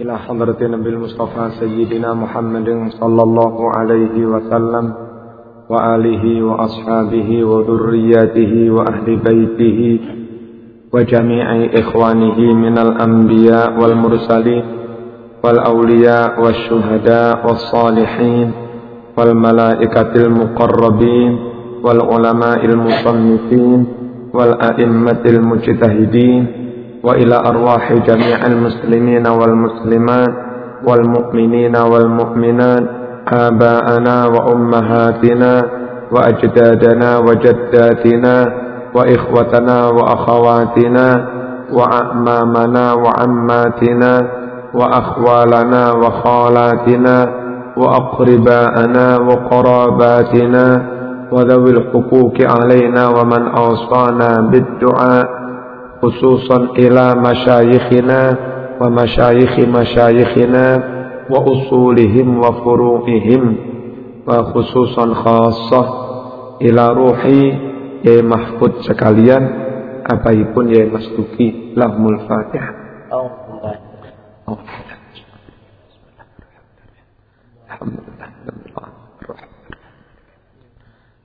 إلى حضرة النبي المصطفى سيدنا محمد صلى الله عليه وسلم وآله وأصحابه وذرياته وأهل بيته وجميع إخوانه من الأنبياء والمرسلين والأولياء والشهداء والصالحين والملائكة المقربين والعلماء المصنفين والأئمة المجتهدين وإلى أرواح جميع المسلمين والمسلمات والمؤمنين والمؤمنات آباءنا وأمهاتنا وأجدادنا وجداتنا وإخوتنا وأخواتنا وأعمامنا وعماتنا وأخوالنا وخالاتنا وأقرباءنا وقراباتنا وذوي الحقوق علينا ومن أوصانا بالدعاء khususan ila masyayikhina wa masyayikhi masyayikhina wa usulihim wa furu'ihim wa khususan khasah ila ruhi ya mahfud sekalian apaipun ya Mas Duki lahmul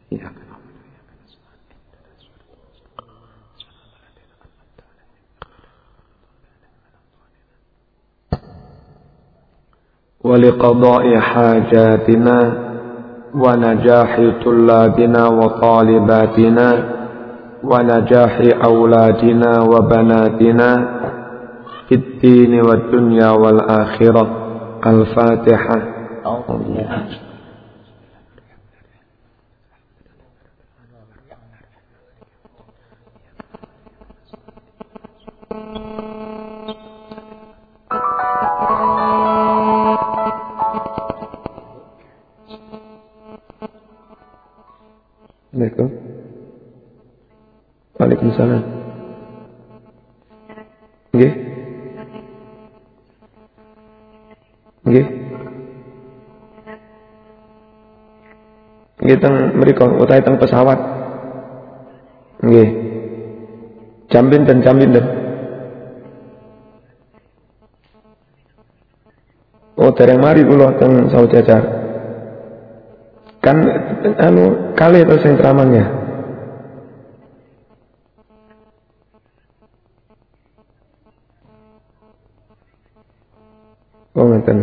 Ya. ولقضاء حاجاتنا ونجاح طلابنا وطالباتنا ونجاح أولادنا وبناتنا في الدين والدنيا والآخرة. الفاتحة. Assalamualaikum. Waalaikumsalam. Nggih. Nggih. Nggih teng mriku utahe teng pesawat. Nggih. Jam pinten jam pinten? Oh dereng mari kula teng Saujajar kan anu kali itu sing ceramahnya Oh ngeten.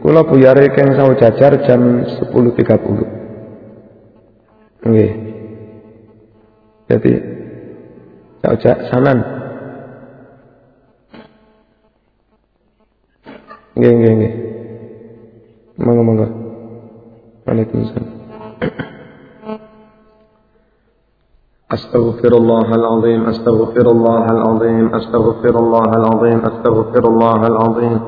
Kula buyare keng sawu jajar jam 10.30. Nggih. Jadi sawu sanan. Nggih nggih nggih. Monggo monggo. Waalaikumsalam. أستغفر الله العظيم أستغفر الله العظيم أستغفر الله العظيم أستغفر الله العظيم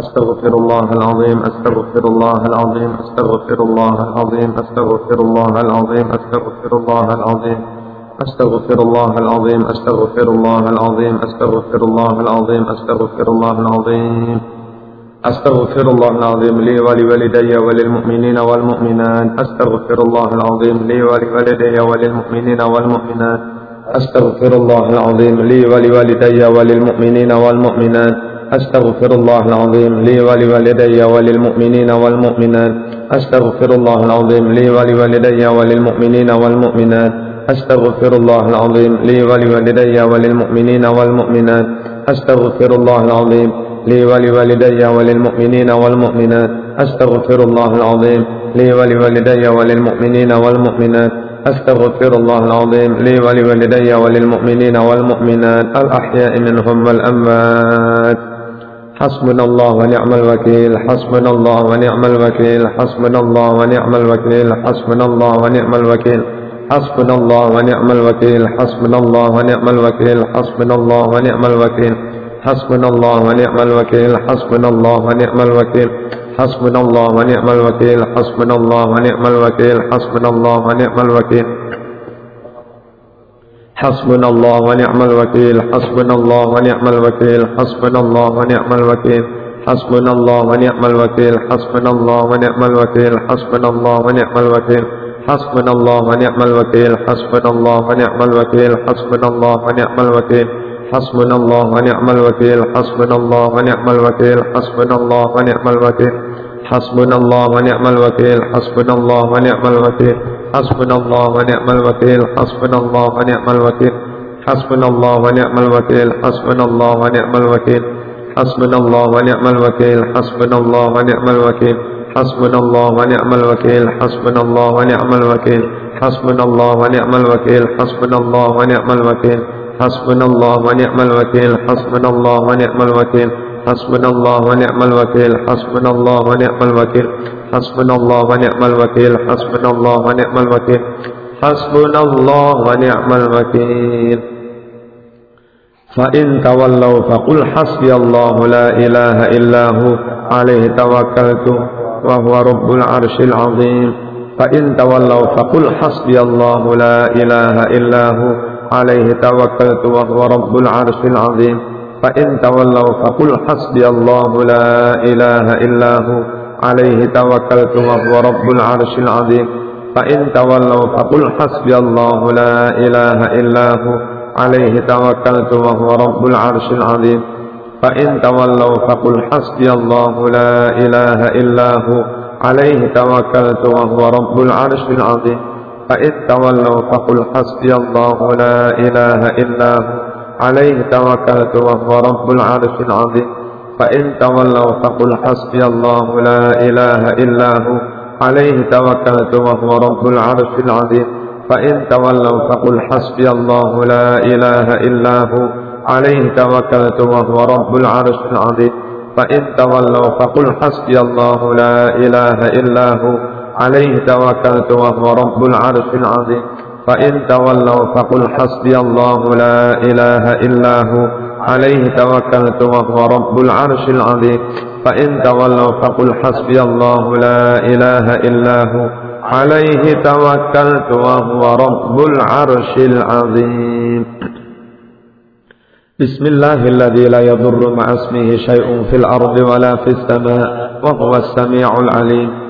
أستغفر الله العظيم أستغفر الله العظيم أستغفر الله العظيم أستغفر الله العظيم أستغفر الله العظيم أستغفر الله العظيم أستغفر الله العظيم أستغفر الله العظيم أستغفر الله العظيم أستغفر الله العظيم لي ولوالدي وللمؤمنين والمؤمنات. أستغفر الله العظيم لي ولوالدي وللمؤمنين والمؤمنات. أستغفر الله العظيم لي ولوالدي وللمؤمنين والمؤمنات. أستغفر الله العظيم لي ولوالدي وللمؤمنين والمؤمنات. أستغفر الله العظيم لي ولوالدي وللمؤمنين والمؤمنات. أستغفر الله العظيم لي ولوالدي وللمؤمنين والمؤمنات. أستغفر الله العظيم لي ولوالدي وللمؤمنين والمؤمنات أستغفر الله العظيم. لي ولوالدي وللمؤمنين والمؤمنات أستغفر الله العظيم. لي ولوالدي وللمؤمنين والمؤمنات الأحياء منهم والأموات حسبنا الله ونعم الوكيل حسبنا الله ونعم الوكيل حسبنا الله ونعم الوكيل حسبنا الله ونعم الوكيل. حسبنا الله ونعم الوكيل حسبنا الله ونعم الوكيل حسبنا الله ونعم الوكيل. حسبنا الله ونعم الوكيل حسبنا الله ونعم الوكيل حسبنا الله ونعم الوكيل حسبنا الله ونعم الوكيل حسبنا الله ونعم الوكيل حسبنا الله ونعم الوكيل حسبنا الله ونعم الوكيل حسبنا الله ونعم الوكيل حسبنا الله ونعم الوكيل حسبنا الله ونعم الوكيل حسبنا الله ونعم الوكيل حسبنا الله ونعم الوكيل حسبنا الله ونعم الوكيل حسبنا الله ونعم الوكيل حسبنا الله ونعم الوكيل حسبنا الله ونعم الوكيل حسبنا الله ونعم الوكيل حسبنا الله ونعم الوكيل حسبنا الله ونعم الوكيل حسبنا الله ونعم الوكيل حسبنا الله ونعم الوكيل حسبنا الله ونعم الوكيل حسبنا الله ونعم الوكيل حسبنا الله ونعم الوكيل حسبنا الله ونعم الوكيل حسبنا الله ونعم الوكيل حسبنا الله ونعم الوكيل حسبنا الله ونعم الوكيل حسبنا الله ونعم الوكيل حسبنا الله ونعم الوكيل حسبنا الله ونعم الوكيل حسبنا الله ونعم الوكيل حسبنا الله ونعم الوكيل حسبنا الله ونعم الوكيل حسبنا الله ونعم الوكيل حسبنا الله ونعم الوكيل. فإن تولوا فقل حسبي الله لا إله إلا هو عليه توكلت وهو رب العرش العظيم. فإن تولوا فقل حسبي الله لا إله إلا هو عليه توكلت وهو رب العرش العظيم. فإن تولوا فقل حسبي الله لا إله إلا هو. عليه توكلت وهو رب العرش العظيم. فإن تولوا فقل حسبي الله لا إله إلا هو. عليه توكلت وهو رب العرش العظيم. فإن تولوا فقل حسبي الله لا إله إلا هو. عليه توكلت وهو رب العرش العظيم. فإن تولوا فقل حسبي الله لا إله إلا هو عليه توكلت وهو رب العرش العظيم فإن تولوا فقل حسبي الله لا إله إلا هو عليه توكلت وهو رب العرش العظيم فإن تولوا فقل حسبي الله لا إله إلا هو عليه توكلت وهو رب العرش العظيم فإن تولوا فقل حسبي الله لا إله إلا هو عليه توكلت وهو رب العرش العظيم. فإن تولوا فقل حسبي الله لا إله إلا هو. عليه توكلت وهو رب العرش العظيم. فإن تولوا فقل حسبي الله لا إله إلا هو. عليه توكلت وهو رب العرش العظيم. بسم الله الذي لا يضر مع اسمه شيء في الأرض ولا في السماء وهو السميع العليم.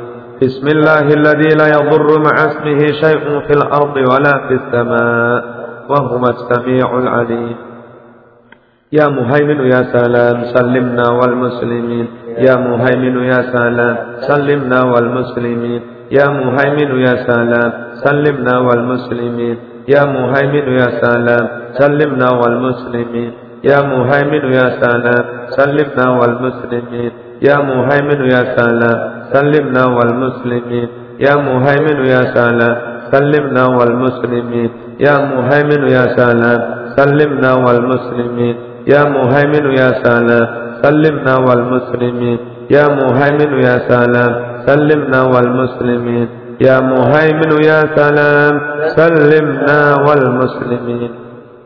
بسم الله الذي لا يضر مع اسمه شيء في الأرض ولا في السماء وهو السميع العليم. يا مهيمن يا سلام سلمنا والمسلمين. يا مهيمن يا سلام سلمنا والمسلمين. يا مهيمن يا سلام سلمنا والمسلمين. يا مهيمن يا سلام سلمنا والمسلمين. يا مهيمن يا سلام سلمنا والمسلمين. يا مهيمن يا سلام سلمنا والمسلمين. يا مهيمن يا سلام سلمنا والمسلمين. يا مهيمن يا سلام سلمنا والمسلمين. يا مهيمن يا سلام سلمنا والمسلمين. يا مهيمن يا سلام سلمنا والمسلمين. يا مهيمن يا سلام سلمنا والمسلمين.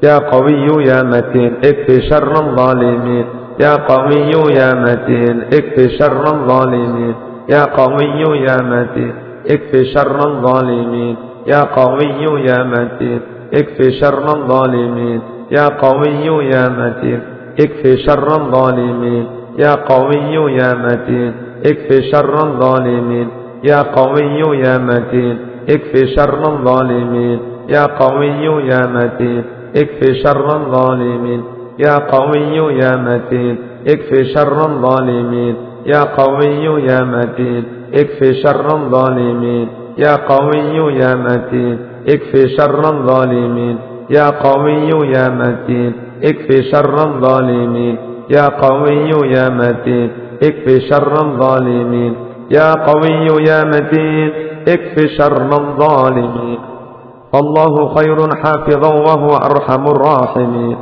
يا قوي يا متين اكفي شر الظالمين. يا قوي يا متين اكفي شر الظالمين. يا قوي يا متين اكفي شر الظالمين. يا قوي يا متين اكفي شر الظالمين. يا قوي يا متين اكفي شر الظالمين. يا قوي يا متين اكفي شر الظالمين. يا قوي يا متين اكفي شر الظالمين. يا قوي يا متين اكفي شر الظالمين. يا قوي يا متين اكفي شر الظالمين يا قوي يا متين اكفي شر الظالمين يا قوي يا متين اكفي شر الظالمين يا قوي يا متين اكفي شر الظالمين يا قوي يا متين اكفي شر الظالمين يا قوي يا متين اكف شر الظالمين فالله خير حافظا وهو أرحم الراحمين.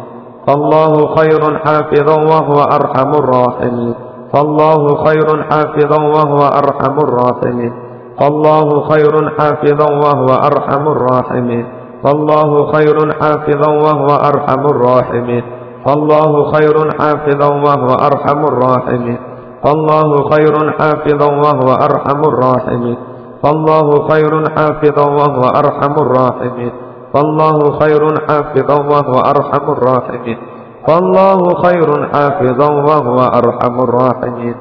فالله خير حافظا وهو أرحم الراحمين. فالله خير حافظا وهو أرحم الراحمين. فالله خير حافظا وهو أرحم الراحمين. فالله خير حافظا وهو أرحم الراحمين. فالله خير حافظا وهو أرحم الراحمين. فالله خير حافظا وهو أرحم الراحمين. فالله خير حافظا وهو أرحم الراحمين. فالله خير حافظا وهو أرحم الراحمين. فالله خير حافظا وهو أرحم الراحمين.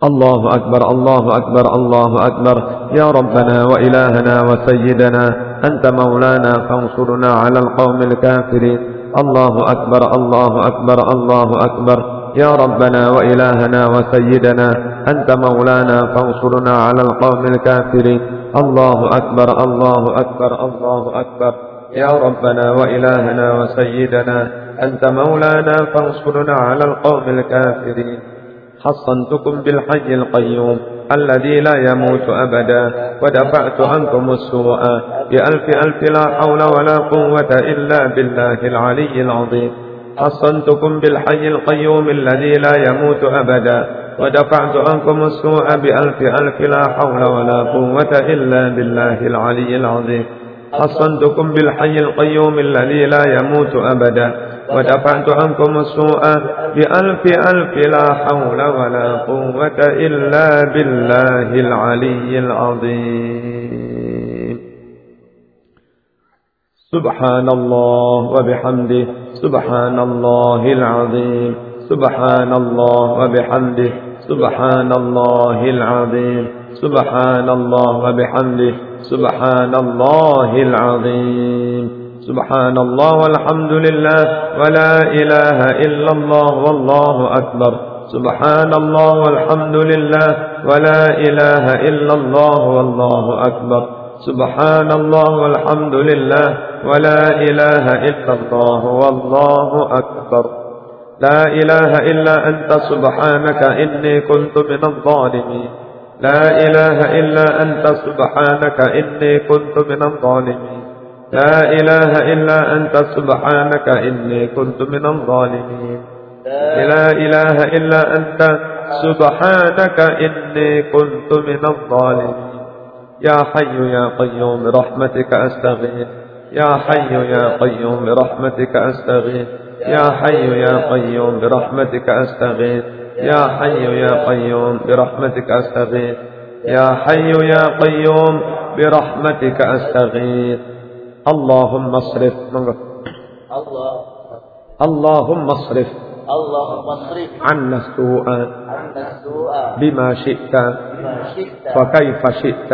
الله أكبر الله أكبر الله أكبر. يا ربنا وإلهنا وسيدنا أنت مولانا فانصرنا على القوم الكافرين. الله أكبر الله أكبر الله أكبر. يا ربنا وإلهنا وسيدنا أنت مولانا فانصرنا على القوم الكافرين. الله أكبر الله أكبر الله أكبر. يا ربنا وإلهنا وسيدنا أنت مولانا فانصرنا على القوم الكافرين. حصنتكم بالحي القيوم الذي لا يموت أبدا ودفعت عنكم السوء بألف ألف لا حول ولا قوة إلا بالله العلي العظيم. حصنتكم بالحي القيوم الذي لا يموت أبدا ودفعت عنكم السوء بألف ألف لا حول ولا قوة إلا بالله العلي العظيم. حصنتكم بالحي القيوم الذي لا يموت أبدا ودفعت عنكم السوء بألف ألف لا حول ولا قوة إلا بالله العلي العظيم. سبحان الله وبحمده سبحان الله العظيم سبحان الله وبحمده سبحان الله العظيم سبحان الله وبحمده سبحان الله العظيم سبحان الله والحمد لله ولا إله إلا الله والله أكبر سبحان الله والحمد لله ولا إله إلا الله والله أكبر. سبحان الله والحمد لله ولا إله إلا الله والله أكبر. لا إله إلا أنت سبحانك إني كنت من الظالمين. لا إله إلا أنت سبحانك إني كنت من الظالمين. لا إله إلا أنت سبحانك إني كنت من الظالمين. لا إله إلا أنت سبحانك إني كنت من الظالمين. يا حي يا قيوم برحمتك أستغيث. يا حي يا قيوم برحمتك أستغيث. يا حي يا قيوم برحمتك أستغيث. يا حي يا قيوم برحمتك أستغيث. يا حي يا قيوم برحمتك أستغيث. اللهم اصرف. الله. اللهم اصرف. اللهم اصرف عنا السوء بما شئت وكيف شئت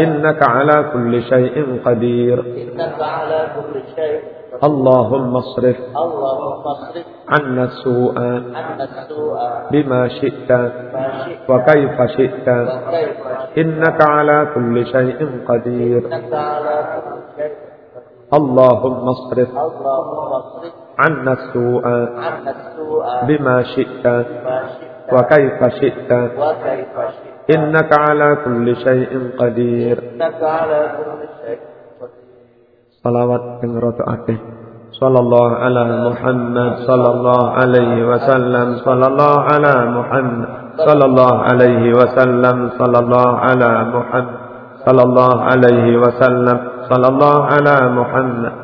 إنك على كل شيء قدير اللهم اصرف عنا السوء بما شئت وكيف شئت إنك على كل شيء قدير اللهم اصرف عنا السوء بما شئت وكيف شئت إنك على كل شيء قدير. صلوات من صلى الله على محمد صلى الله عليه وسلم. صلى الله على محمد صلى الله عليه وسلم. صلى الله على محمد صلى الله عليه وسلم. صلى الله على محمد.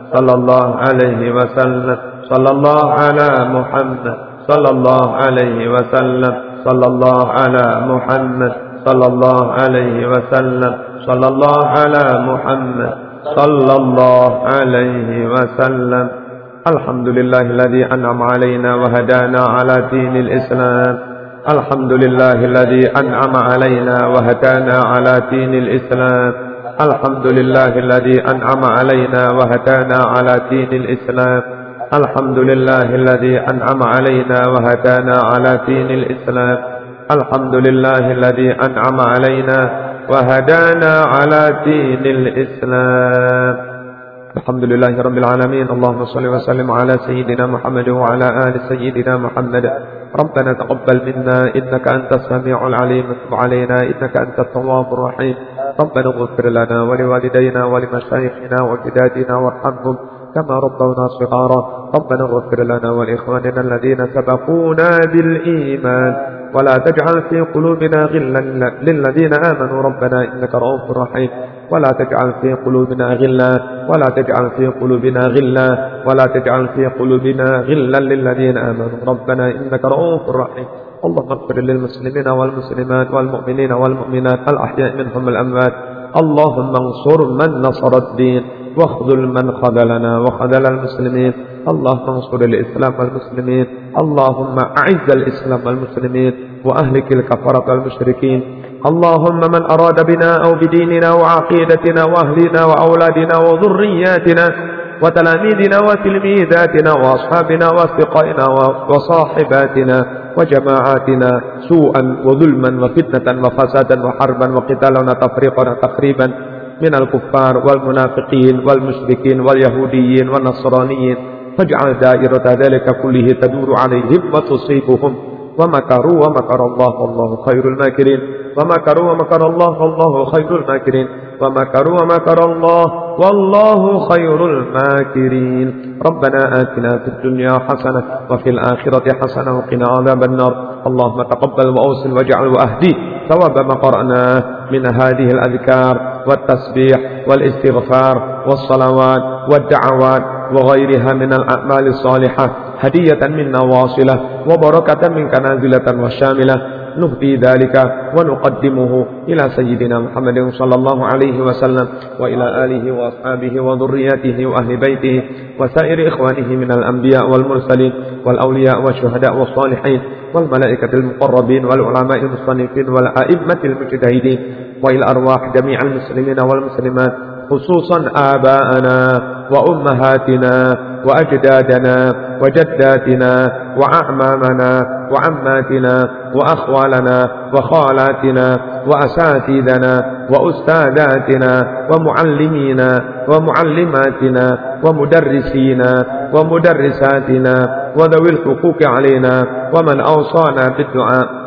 صلى الله عليه وسلم. صلى الله على محمد. صلى الله عليه وسلم. صلى الله على محمد. صلى الله عليه وسلم. صلى الله على محمد. صلى الله عليه وسلم. الحمد لله الذي أنعم علينا وهدانا على دين الإسلام. الحمد لله الذي أنعم علينا وهدانا على دين الإسلام. الحمد لله الذي أنعم علينا وهدانا على دين الإسلام. الحمد لله الذي أنعم علينا وهدانا على دين الإسلام. الحمد لله الذي أنعم علينا وهدانا على دين الإسلام. الحمد لله رب العالمين. اللهم صل وسلم على سيدنا محمد وعلى آل سيدنا محمد. ربنا تقبل منا إنك أنت السميع العليم وتب علينا إنك أنت التواب الرحيم. ربنا اغفر لنا ولوالدينا ولمشايخنا وجدادنا وارحمهم كما ربونا صغارا. ربنا اغفر لنا ولإخواننا الذين سبقونا بالإيمان. ولا تجعل في قلوبنا غلا للذين آمنوا. ربنا إنك رؤوف رحيم. ولا تجعل في قلوبنا غلا ولا تجعل في قلوبنا غلا ولا تجعل في قلوبنا غلا للذين آمنوا. ربنا إنك رؤوف رحيم. اللهم اغفر للمسلمين والمسلمات والمؤمنين والمؤمنات الأحياء منهم الأموات. اللهم انصر من نصر الدين واخذل من خذلنا وخذل المسلمين. اللهم انصر الإسلام والمسلمين. اللهم أعز الإسلام والمسلمين وأهلك الكفرة والمشركين. اللهم من أراد بنا أو بديننا وعقيدتنا وأهلنا وأولادنا وذرياتنا وتلاميذنا وتلميذاتنا وأصحابنا وأصدقائنا وصاحباتنا وجماعاتنا سوءا وظلما وفتنة وفسادا وحربا وقتالا وتفريقا وتقريبا من الكفار والمنافقين والمشركين واليهوديين والنصرانيين فاجعل دائرة ذلك كله تدور عليهم وتصيبهم ومكروا ومكر الله والله خير الماكرين ومكروا ومكر الله والله خير الماكرين ومكروا ومكر الله والله خير الماكرين ربنا آتنا في الدنيا حسنة وفي الآخرة حسنة وقنا عذاب النار اللهم تقبل وأوصل واجعل وأهدي ثواب ما قرأناه من هذه الأذكار والتسبيح والاستغفار والصلوات والدعوات وغيرها من الأعمال الصالحة هدية منا واصلة وبركة منك نازلة وشاملة نهدي ذلك ونقدمه إلى سيدنا محمد صلى الله عليه وسلم وإلى آله وأصحابه وذرياته وأهل بيته وسائر إخوانه من الأنبياء والمرسلين والأولياء والشهداء والصالحين والملائكة المقربين والعلماء المصنفين والأئمة المجتهدين وإلى أرواح جميع المسلمين والمسلمات خصوصا آباءنا وأمهاتنا وأجدادنا وجداتنا وأعمامنا وعماتنا وأخوالنا وخالاتنا وأساتذنا وأستاذاتنا ومعلمينا ومعلماتنا ومدرسينا ومدرساتنا وذوي الحقوق علينا ومن أوصانا بالدعاء.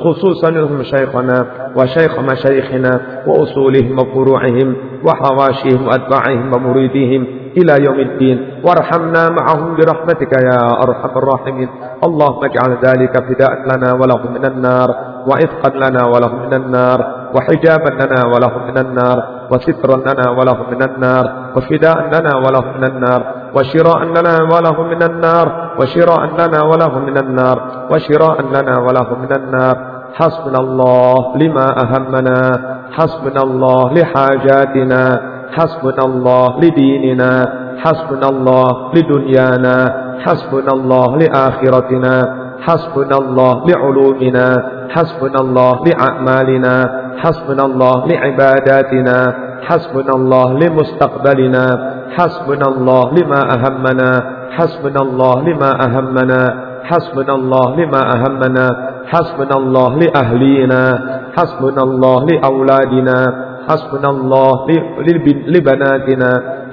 خصوصا مشايخنا وشيخ مشايخنا وأصولهم وفروعهم وحواشيهم وأتباعهم ومريديهم إلى يوم الدين. وارحمنا معهم برحمتك يا أرحم الراحمين. اللهم اجعل ذلك فداء لنا ولهم من النار وإفقا لنا ولهم من النار وحجابا لنا ولهم من النار وسترا لنا ولهم من النار وفداء لنا ولهم من النار وشراء لنا ولهم من النار وشراء لنا ولهم من النار وشراء لنا ولهم من النار. حسبنا الله لما أهمنا حسبنا الله لحاجاتنا حسبنا الله لديننا حسبنا الله لدنيانا حسبنا الله لآخرتنا. حسبنا الله لعلومنا حسبنا الله لأعمالنا حسبنا الله لعباداتنا حسبنا الله لمستقبلنا حسبنا الله لما أهمنا حسبنا الله لما أهمنا حسبنا الله لما أهمنا حسبنا الله لأهلينا حسبنا الله لأولادنا حسبنا الله لبناتنا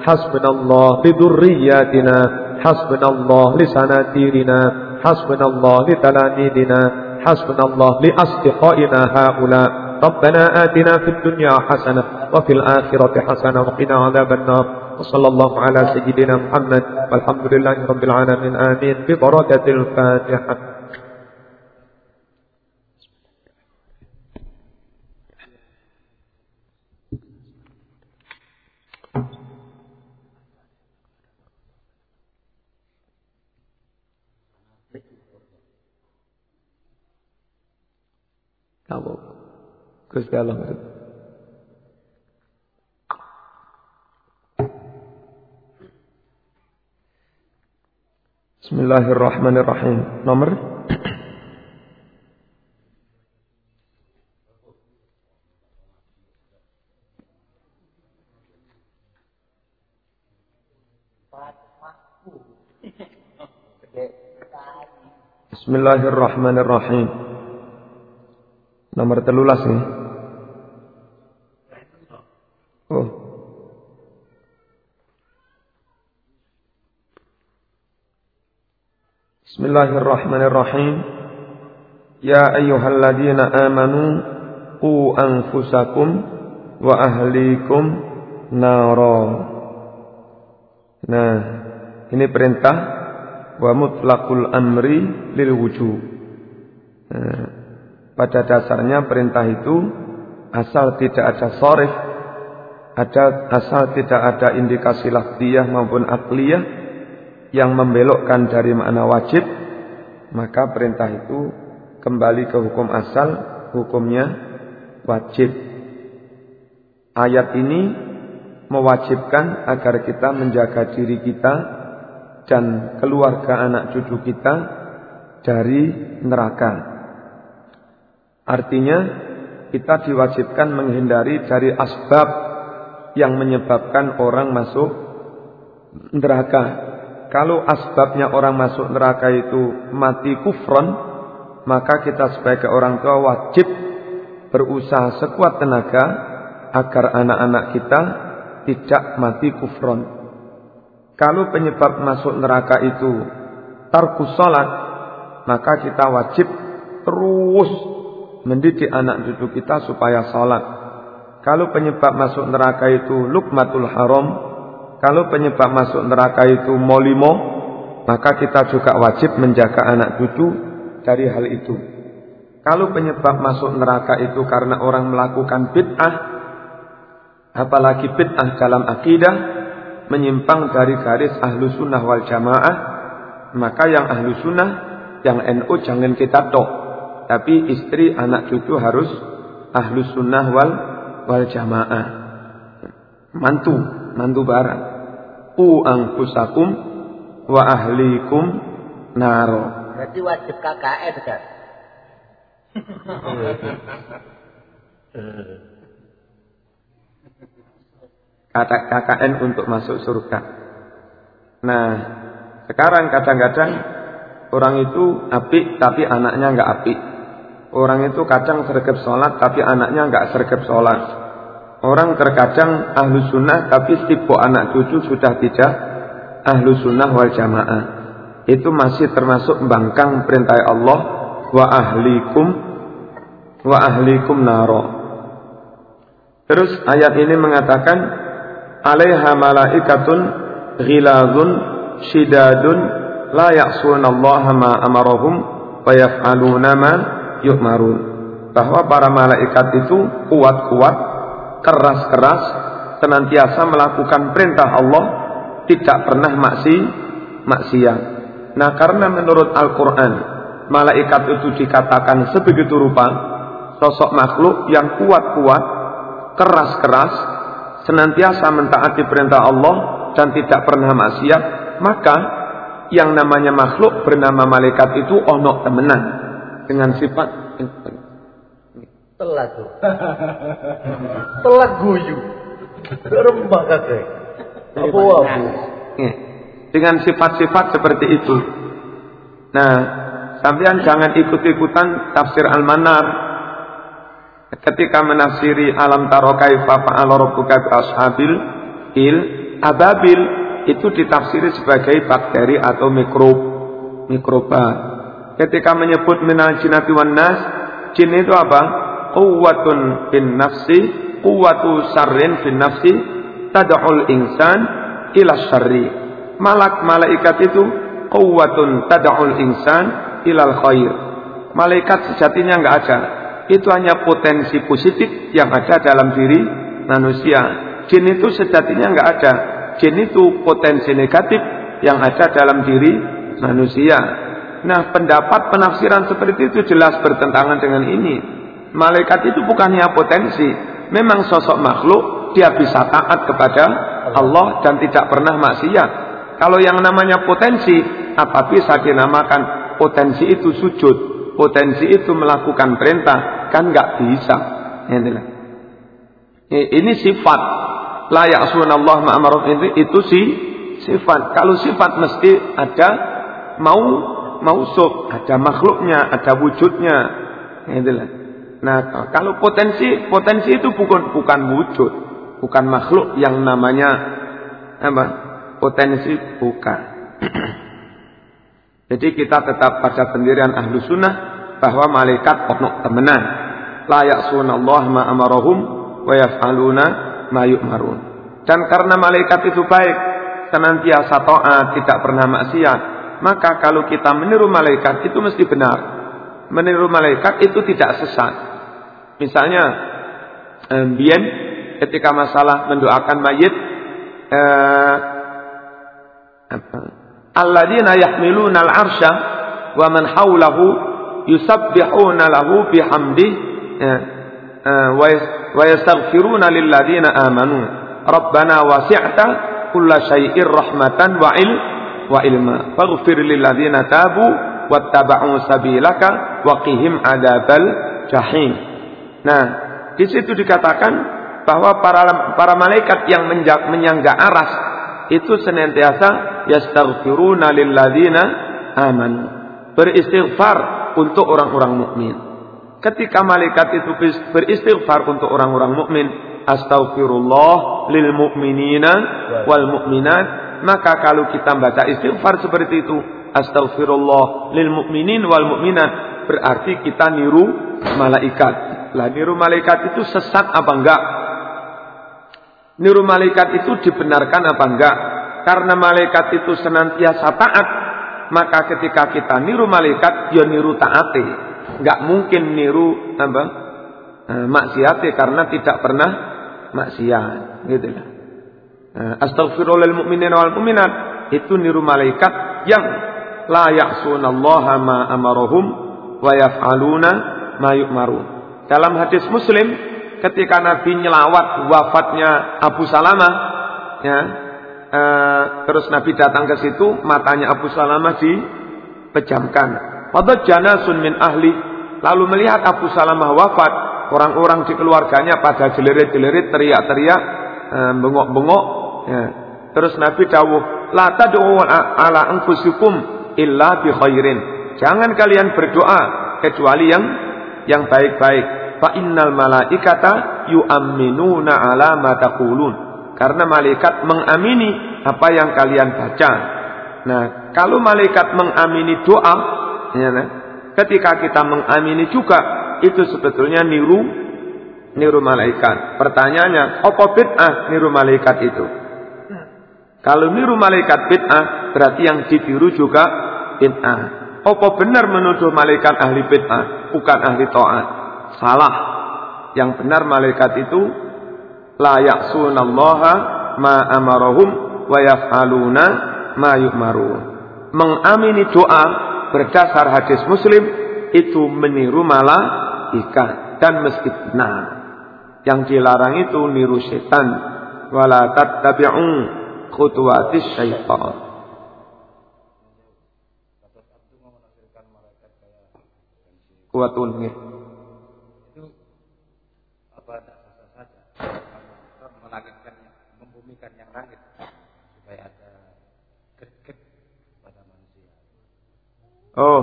حسبنا الله لذرياتنا حسبنا الله لسناتيرنا حسبنا الله لتلاميذنا حسبنا الله لأصدقائنا هؤلاء. ربنا آتنا في الدنيا حسنة وفي الآخرة حسنة وقنا عذاب النار. وصلى الله على سيدنا محمد والحمد لله رب العالمين. آمين. ببركة الفاتحة. Napa? Gusti Allah. Bismillahirrahmanirrahim. Nomor Bismillahirrahmanirrahim. Nomor telulas nih. Oh. Bismillahirrahmanirrahim. Ya ayyuhalladzina amanu qu anfusakum wa ahlikum nara. Nah, ini perintah wa mutlaqul amri lil wujub. Nah, pada dasarnya perintah itu asal tidak ada sorif, ada asal tidak ada indikasi lafziyah maupun akliyah yang membelokkan dari makna wajib, maka perintah itu kembali ke hukum asal, hukumnya wajib. Ayat ini mewajibkan agar kita menjaga diri kita dan keluarga anak cucu kita dari neraka. Artinya kita diwajibkan menghindari dari asbab yang menyebabkan orang masuk neraka kalau asbabnya orang masuk neraka itu mati kufron, maka kita sebagai orang tua wajib berusaha sekuat tenaga agar anak-anak kita tidak mati kufron. Kalau penyebab masuk neraka itu tarku salat, maka kita wajib terus mendidik anak cucu kita supaya salat. Kalau penyebab masuk neraka itu lukmatul haram, kalau penyebab masuk neraka itu molimo, maka kita juga wajib menjaga anak cucu dari hal itu. Kalau penyebab masuk neraka itu karena orang melakukan bid'ah, apalagi bid'ah dalam akidah, menyimpang dari garis ahlu sunnah wal jamaah, maka yang ahlu sunnah, yang NU jangan kita tok. Tapi istri, anak cucu harus ahlu sunnah wal, wal jamaah. Mantu mantu barang. U angkusakum wa ahlikum naro. Berarti wajib KKN kan? Kata KKN untuk masuk surga. Nah, sekarang kadang-kadang orang itu apik tapi anaknya enggak apik. Orang itu kadang sergap sholat tapi anaknya enggak sergap sholat. Orang terkadang ahlu sunnah tapi tipe anak cucu sudah tidak ahlu sunnah wal jamaah. Itu masih termasuk membangkang perintah Allah wa ahlikum wa ahlikum naro. Terus ayat ini mengatakan alaiha malaikatun ghilazun shidadun la ya'sunallaha ma amarahum wa yaf'aluna ma yu'marun. Bahwa para malaikat itu kuat-kuat keras-keras, senantiasa melakukan perintah Allah, tidak pernah maksi, maksiat. Nah, karena menurut Al-Quran, malaikat itu dikatakan sebegitu rupa, sosok makhluk yang kuat-kuat, keras-keras, senantiasa mentaati perintah Allah dan tidak pernah maksiat, maka yang namanya makhluk bernama malaikat itu onok temenan dengan sifat Telat tuh. Telat guyu. Rembak kakek. Apa abu? Eh, dengan sifat-sifat seperti itu. Nah, sampean jangan ikut-ikutan tafsir Al-Manar. Ketika menafsiri alam taro kaifa fa'ala rabbuka bi ashabil il ababil itu ditafsiri sebagai bakteri atau mikrob mikroba. Ketika menyebut minal jinati wan nas, jin itu apa? quwwatun fin nafsi quwwatu sarrin fin nafsi tad'ul insan ila syarri. Malak malaikat itu quwwatun tad'ul insan ilal khair. Malaikat sejatinya enggak ada. Itu hanya potensi positif yang ada dalam diri manusia. Jin itu sejatinya enggak ada. Jin itu potensi negatif yang ada dalam diri manusia Nah pendapat penafsiran seperti itu jelas bertentangan dengan ini Malaikat itu bukannya potensi, memang sosok makhluk, dia bisa taat kepada Allah dan tidak pernah maksiat. Kalau yang namanya potensi, apa bisa dinamakan potensi itu sujud, potensi itu melakukan perintah, kan nggak bisa. Inilah. Ini sifat layak Allah ma'amaruf itu itu si sifat. Kalau sifat mesti ada mau mausuf, ada makhluknya, ada wujudnya. Itulah. Nah, kalau potensi potensi itu bukan bukan wujud, bukan makhluk yang namanya apa? Potensi bukan. Jadi kita tetap pada pendirian ahlu sunnah bahwa malaikat ono temenan. Layak Allah ma amarahum wa yaf'aluna ma yu'marun. Dan karena malaikat itu baik, senantiasa taat, tidak pernah maksiat, maka kalau kita meniru malaikat itu mesti benar. Meniru malaikat itu tidak sesat. Misalnya, Bien ketika masalah mendoakan mayit, eh, alladzina yahmiluna al-arsya wa man hawlahu yusabbihuna lahu bihamdi eh, eh, wa yastaghfiruna lilladzina amanu rabbana wasi'ta kulla syai'ir rahmatan wa il wa ilma faghfir lilladzina tabu wattaba'u sabilaka wa qihim adabal jahim nah di situ dikatakan bahwa para para malaikat yang menyangga aras itu senantiasa yastaghfiruna lilladzina amanu. Beristighfar untuk orang-orang mukmin. Ketika malaikat itu beristighfar untuk orang-orang mukmin, astaghfirullah lil mu'minina wal mu'minat, maka kalau kita baca istighfar seperti itu, astaghfirullah lil mu'minin wal mu'minat, berarti kita niru malaikat. Lah niru malaikat itu sesat apa enggak? Niru malaikat itu dibenarkan apa enggak? Karena malaikat itu senantiasa taat, maka ketika kita niru malaikat, dia niru taati. Enggak mungkin niru apa? E, maksiat karena tidak pernah maksiat, gitu lah. E, Astagfirullahal mu'minin wal mu'minat itu niru malaikat yang la ya'sunallaha ma amarahum wa yaf'aluna ma yu'marun. Dalam hadis Muslim ketika Nabi nyelawat wafatnya Abu Salamah ya e, terus Nabi datang ke situ, matanya Abu Salamah dipejamkan. Pada janasun min ahli, lalu melihat Abu Salamah wafat, orang-orang di keluarganya pada jelerit-jelerit, teriak-teriak, e, bengok-bengok. Ya. Terus Nabi dawuh, la tad'u ala anfusikum illa bi khairin. Jangan kalian berdoa kecuali yang yang baik-baik. Fa innal malaikata yu'minuna ala ma taqulun. Karena malaikat mengamini apa yang kalian baca. Nah, kalau malaikat mengamini doa, ya, nah, ketika kita mengamini juga, itu sebetulnya niru niru malaikat. Pertanyaannya, apa bid'ah niru malaikat itu? Kalau niru malaikat bid'ah, berarti yang ditiru juga bid'ah. Apa benar menuduh malaikat ahli bid'ah, bukan ahli taat? Salah. Yang benar malaikat itu la ya'sunallaha ma amarahum wa yaf'aluna ma yu'marun. Mengamini doa berdasar hadis Muslim itu meniru malaikat dan mesti benar. Yang dilarang itu niru setan. Wala tattabi'u khutuwatis syaitan. Kuatun Oh,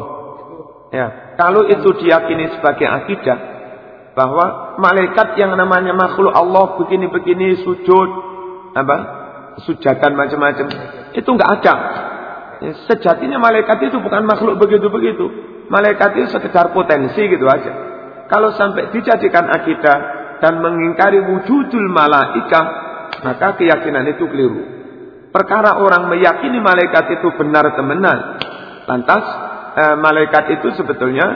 ya. Kalau itu diyakini sebagai akidah bahwa malaikat yang namanya makhluk Allah begini-begini sujud apa? Sujadan macam-macam itu enggak ada. Ya, sejatinya malaikat itu bukan makhluk begitu-begitu. Malaikat itu sekedar potensi gitu aja. Kalau sampai dijadikan akidah dan mengingkari wujudul malaikat, maka keyakinan itu keliru. Perkara orang meyakini malaikat itu benar temenan, lantas eh, malaikat itu sebetulnya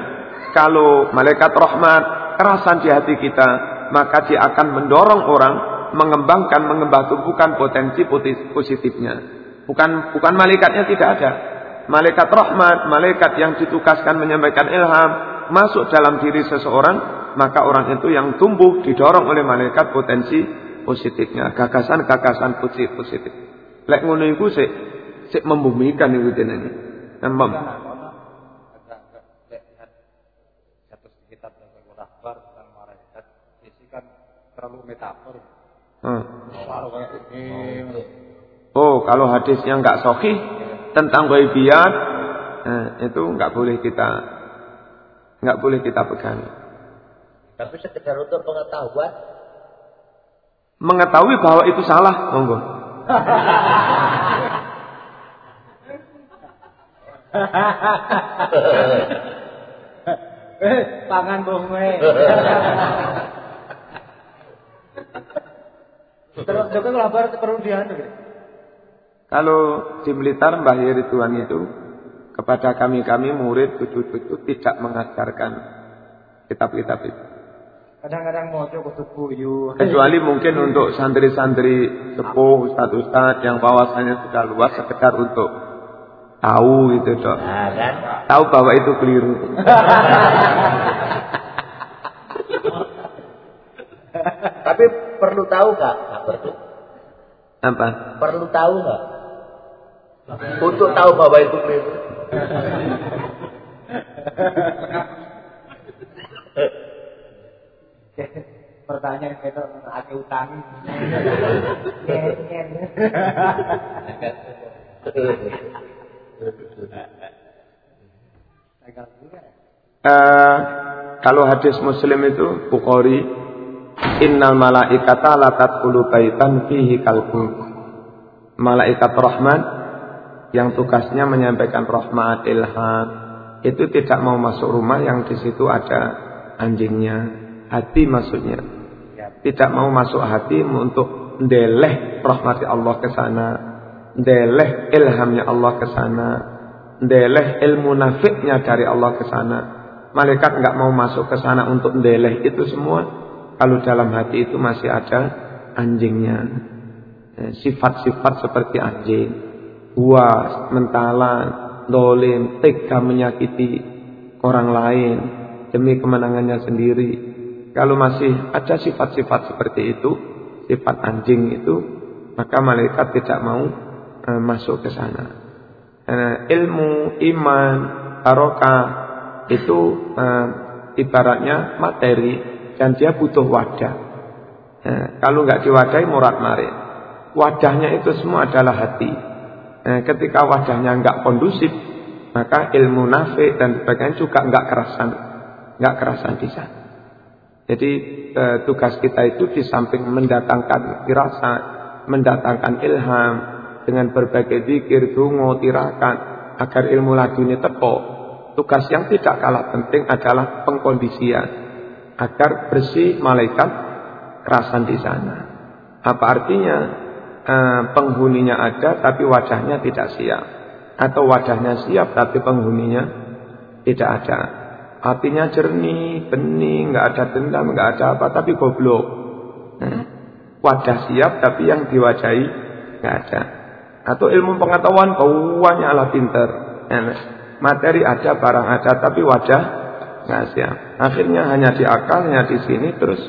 kalau malaikat rahmat kerasan di hati kita, maka dia akan mendorong orang mengembangkan, mengembang tumbuhkan potensi positifnya. Bukan bukan malaikatnya tidak ada. Malaikat rahmat, malaikat yang ditugaskan menyampaikan ilham, masuk dalam diri seseorang, maka orang itu yang tumbuh didorong oleh malaikat potensi positifnya, gagasan-gagasan positif. Lek ngono iku sik sik membumikan itu jenenge. Nembam. terlalu metafor. Hmm. Oh, kalau hadisnya nggak sohi tentang ghaibiyat, eh, itu nggak boleh kita nggak boleh kita pegang. Tapi sekedar untuk pengetahuan. Mengetahui bahwa itu salah, monggo. Eh, pangan bonge. Terus juga kabar perlu dianu Kalau di Blitar Mbah Tuhan itu kepada kami-kami murid cucu-cucu tidak mengajarkan kitab-kitab itu. Kadang-kadang mau coba guyu. Kecuali mungkin untuk santri-santri sepuh, ustadz-ustadz yang wawasannya sudah luas sekedar untuk tahu gitu dok. Nah, kan? Tahu bahwa itu keliru. Tapi perlu tahu nggak? Nggak perlu. Apa? Perlu tahu nggak? Untuk tahu bahwa itu keliru. Pertanyaan itu ada utang. Uh, kalau hadis Muslim itu Bukhari, Innal malaikata la tadkhulu baitan fihi kalbun. Malaikat Rahman yang tugasnya menyampaikan rahmat ilham itu tidak mau masuk rumah yang di situ ada anjingnya, hati maksudnya. Tidak mau masuk hati untuk ndeleh rahmat Allah ke sana, ndeleh ilhamnya Allah ke sana, ndeleh ilmu nafiknya dari Allah ke sana. Malaikat nggak mau masuk ke sana untuk ndeleh itu semua. Kalau dalam hati itu masih ada anjingnya. Eh, sifat-sifat seperti anjing. Buas, mentalan, dolim, tega menyakiti orang lain. Demi kemenangannya sendiri. Kalau masih ada sifat-sifat seperti itu. Sifat anjing itu. Maka malaikat tidak mau uh, masuk ke sana. Uh, ilmu, iman, barokah itu uh, ibaratnya materi dan dia butuh wadah. Nah, kalau nggak diwadahi murat marit. Wadahnya itu semua adalah hati. Nah, ketika wadahnya nggak kondusif, maka ilmu nafik dan sebagainya juga nggak kerasan, nggak kerasan di sana. Jadi eh, tugas kita itu di samping mendatangkan firasat, mendatangkan ilham dengan berbagai zikir, dungo, tirakan agar ilmu laduni teko. Tugas yang tidak kalah penting adalah pengkondisian agar bersih malaikat kerasan di sana. Apa artinya? Eh, penghuninya ada tapi wajahnya tidak siap. Atau wajahnya siap tapi penghuninya tidak ada. Hatinya jernih, bening, nggak ada dendam, nggak ada apa, tapi goblok. Wajah siap tapi yang diwajahi nggak ada. Atau ilmu pengetahuan bauannya ala pinter. Nah, materi ada, barang ada, tapi wajah siap. Akhirnya hanya di akal, hanya di sini, terus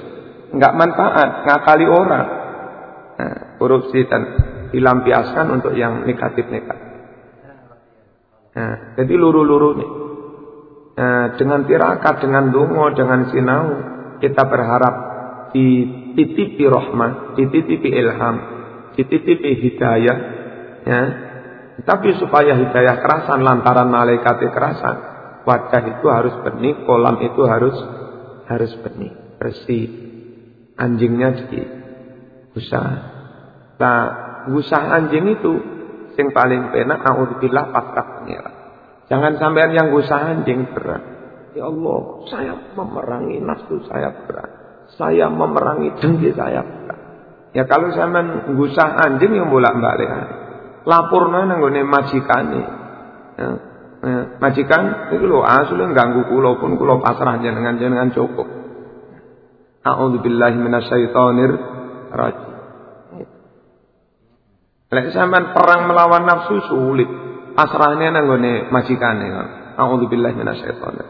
nggak manfaat, ngakali orang. Nah, korupsi dan dilampiaskan untuk yang negatif-negatif. Nah, jadi luru-luru nih. Nah, dengan tirakat, dengan dungo, dengan sinau, kita berharap dititipi rahmat, dititipi ilham, dititipi hidayah. Ya. Tapi supaya hidayah kerasan lantaran malaikat kerasan, wajah itu harus benih, kolam itu harus harus benih, bersih. Anjingnya di usah. Nah, usah anjing itu yang paling penak auzubillah pasrah pengira. Jangan sampean yang usah anjing berat. Ya Allah, saya memerangi nafsu saya berat. Saya memerangi dengki saya berat. Ya kalau sampean ngusah anjing yang bolak-balik. Lapurna nang gone majikane. Ya, ya, majikan itu lho asli ganggu kula pun kula pasrah jenengan jenengan cukup. A'udzubillahi minasyaitonir rajim. Lek sampean perang melawan nafsu sulit. Pasrahnya nang gone majikane. A'udzubillahi minasyaitonir.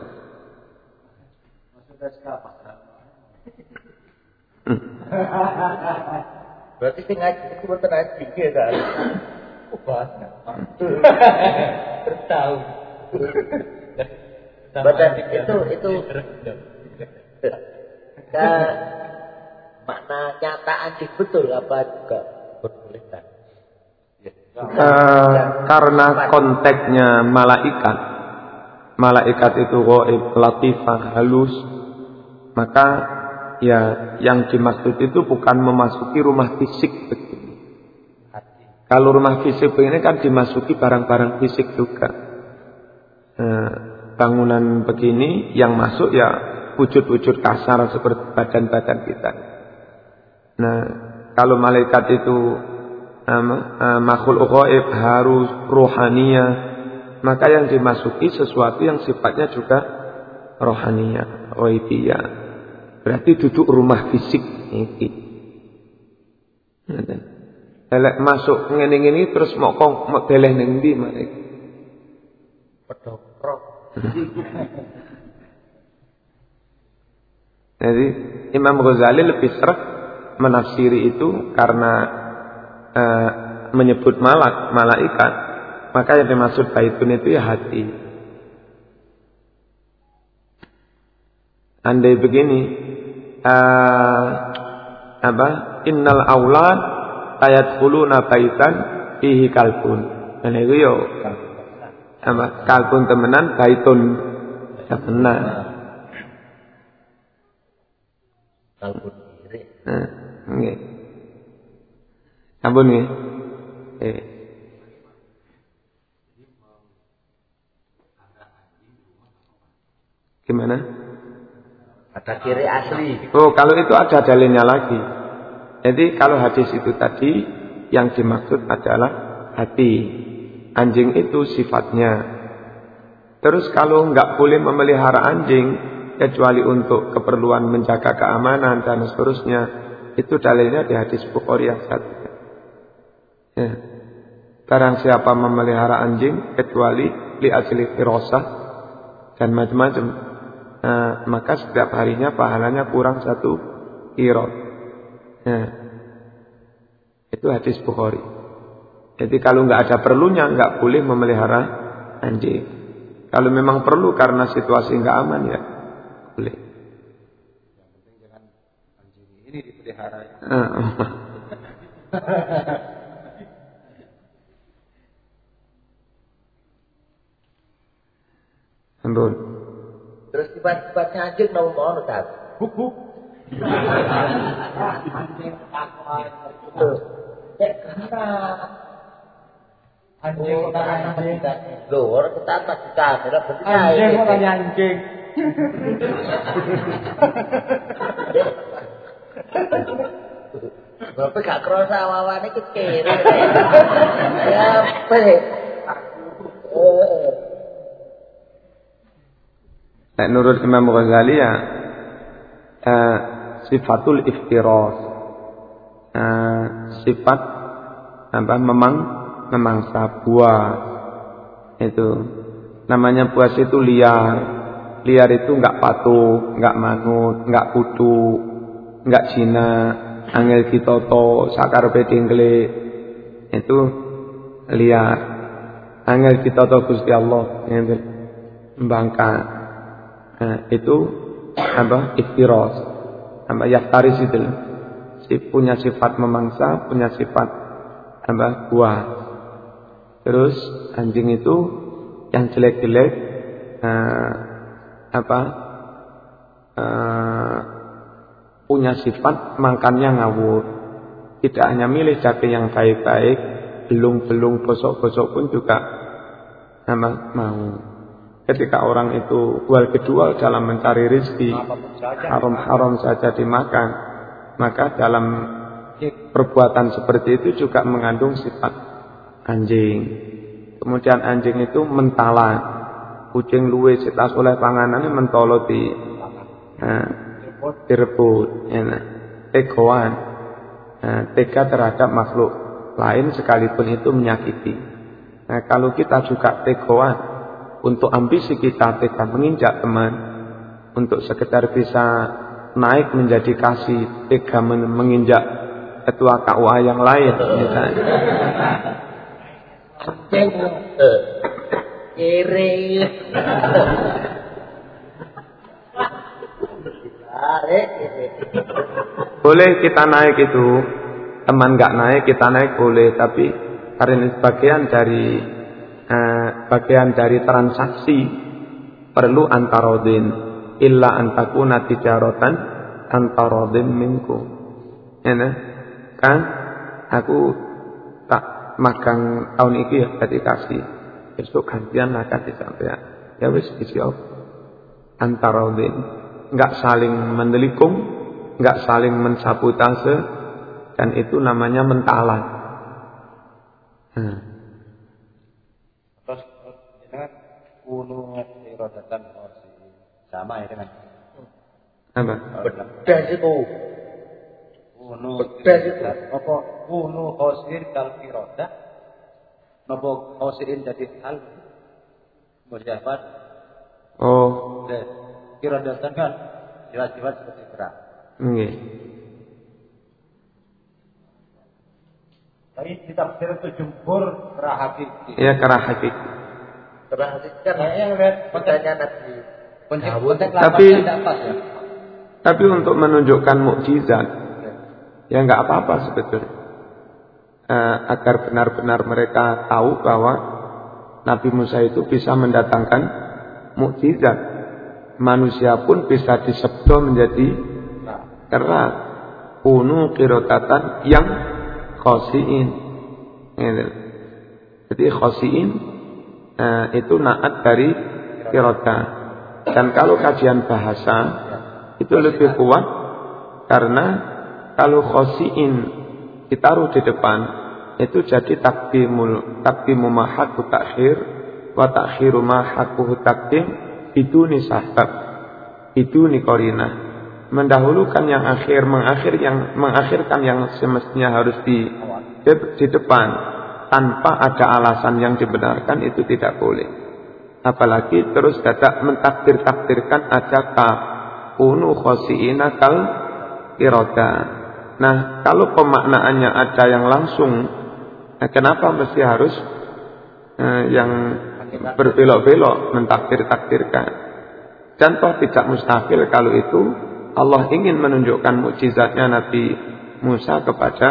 Berarti sing ngaji itu mboten ngaji ya Oh, bahas. Tahu. Badan itu itu ke makna nyata anjing betul apa juga berbolehkan? Uh, karena konteksnya malaikat malaikat itu gaib, latifah, halus, maka ya yang dimaksud itu bukan memasuki rumah fisik begini. Kalau rumah fisik begini kan dimasuki barang-barang fisik juga. Nah, bangunan begini yang masuk ya wujud-wujud kasar seperti badan-badan kita. Nah, kalau malaikat itu um, makhluk gaib harus rohania, maka yang dimasuki sesuatu yang sifatnya juga rohania, ghaibiyah. Berarti duduk rumah fisik iki. Elek masuk ngene-ngene terus mau kong mau deleh ning ndi malaikat. Pedokrok. Jadi Imam Ghazali lebih seret menafsiri itu karena e, menyebut malak, malaikat, maka yang dimaksud baitun itu ya hati. Andai begini, e, apa? Innal aulad ayat kuluna baitan fihi kalbun. Dan itu yo apa? Kalbun temenan, baitun temenan. Kalbun kiri. Nah, nggih. Ampun nggih. Eh. Gimana? Ada kiri asli. Oh, kalau itu ada dalilnya lagi. Jadi kalau hadis itu tadi yang dimaksud adalah hati. Anjing itu sifatnya. Terus kalau nggak boleh memelihara anjing kecuali untuk keperluan menjaga keamanan dan seterusnya, itu dalilnya di hadis Bukhari yang satu. Ya. Barang siapa memelihara anjing kecuali li asli firasah dan macam-macam, nah, maka setiap harinya pahalanya kurang satu kiro. Ya. Itu hadis Bukhari. Jadi kalau nggak ada perlunya nggak boleh memelihara anjing. Kalau memang perlu karena situasi nggak aman ya boleh. Ini dipelihara. Ampun. Terus sifat-sifatnya anjing mau mau Ustaz. Buk buk. Terus ya karena Anjing Oh, anjing. Kita apa kita adalah benar. Anjing kok tanya anjing. Bapak gak kerasa awawane kecil. Ya. Eh, Nek nurut Imam Ghazali ya eh, sifatul iftiras. Eh, sifat apa memang memangsa buah. Itu. Namanya buas itu liar. Liar itu nggak patuh nggak manut nggak kutu nggak cina angel ditoto sakar bedingle itu liar. Angel ditoto Gusti Allah itu membangka nah, itu apa iftiros apa yaftaris itu si punya sifat memangsa punya sifat apa buah. Terus anjing itu yang jelek-jelek eh, apa eh, punya sifat makannya ngawur. Tidak hanya milih daging yang baik-baik belung-belung bosok-bosok pun juga nama mau ketika orang itu bual kedua dalam mencari rezeki haram-haram saja dimakan. maka dalam perbuatan seperti itu juga mengandung sifat anjing. Kemudian anjing itu mentala. Kucing luwe setas oleh panganannya mentoloti. Nah, direbut. ya, nah. tegoan. Nah, tega terhadap makhluk lain sekalipun itu menyakiti. Nah kalau kita juga tegoan untuk ambisi kita tega menginjak teman untuk sekedar bisa naik menjadi kasih tega menginjak ketua KUA yang lain misalnya. Tarik. Boleh kita naik itu, teman nggak naik kita naik boleh, tapi karena ini bagian dari eh, bagian dari transaksi perlu antarodin. Illa antakuna tijaratan antarodin minku. Ya nah? kan? Aku tak magang tahun ini ya tadi kasih. Besok gantian lah kasih sampai ya wis isi antarodin. Nggak saling mendelikung nggak saling mensabotase dan itu namanya mentalan hmm. terus dengan kuno irodatan sama ya dengan apa? Bedas itu. kuno Bedas itu. apa? Kuno khosir kal iroda. Nopo khosirin jadi hal? Mujabat oh. Dan irodatan kan jelas-jelas seperti berat nggih. Tapi ditafsir itu jumhur rahakiki ya kerah hakiki Perhatikan Kayaknya lihat Makanya Nabi. Tapi- pas ya Tapi untuk menunjukkan mukjizat, ya nggak apa-apa sebetulnya. Eh, agar benar-benar mereka tahu bahwa Nabi Musa itu bisa mendatangkan mukjizat. Manusia pun bisa disebut menjadi keras. Kunu kirotatan yang khosiin. Gitu. Jadi khosiin eh, itu naat dari kirota. Dan kalau kajian bahasa itu lebih kuat karena kalau khosiin ditaruh di depan itu jadi takdimul takdimu mahaku takhir wa takhiru mahaku takdim itu sahab itu korina mendahulukan yang akhir mengakhir yang mengakhirkan yang semestinya harus di, di depan tanpa ada alasan yang dibenarkan itu tidak boleh apalagi terus dadak mentakdir-takdirkan ada kunu khosiina kal iroda. Nah, kalau pemaknaannya ada yang langsung, nah kenapa mesti harus eh, yang berbelok-belok mentakdir-takdirkan? Dan toh tidak mustahil kalau itu Allah ingin menunjukkan mukjizatnya Nabi Musa kepada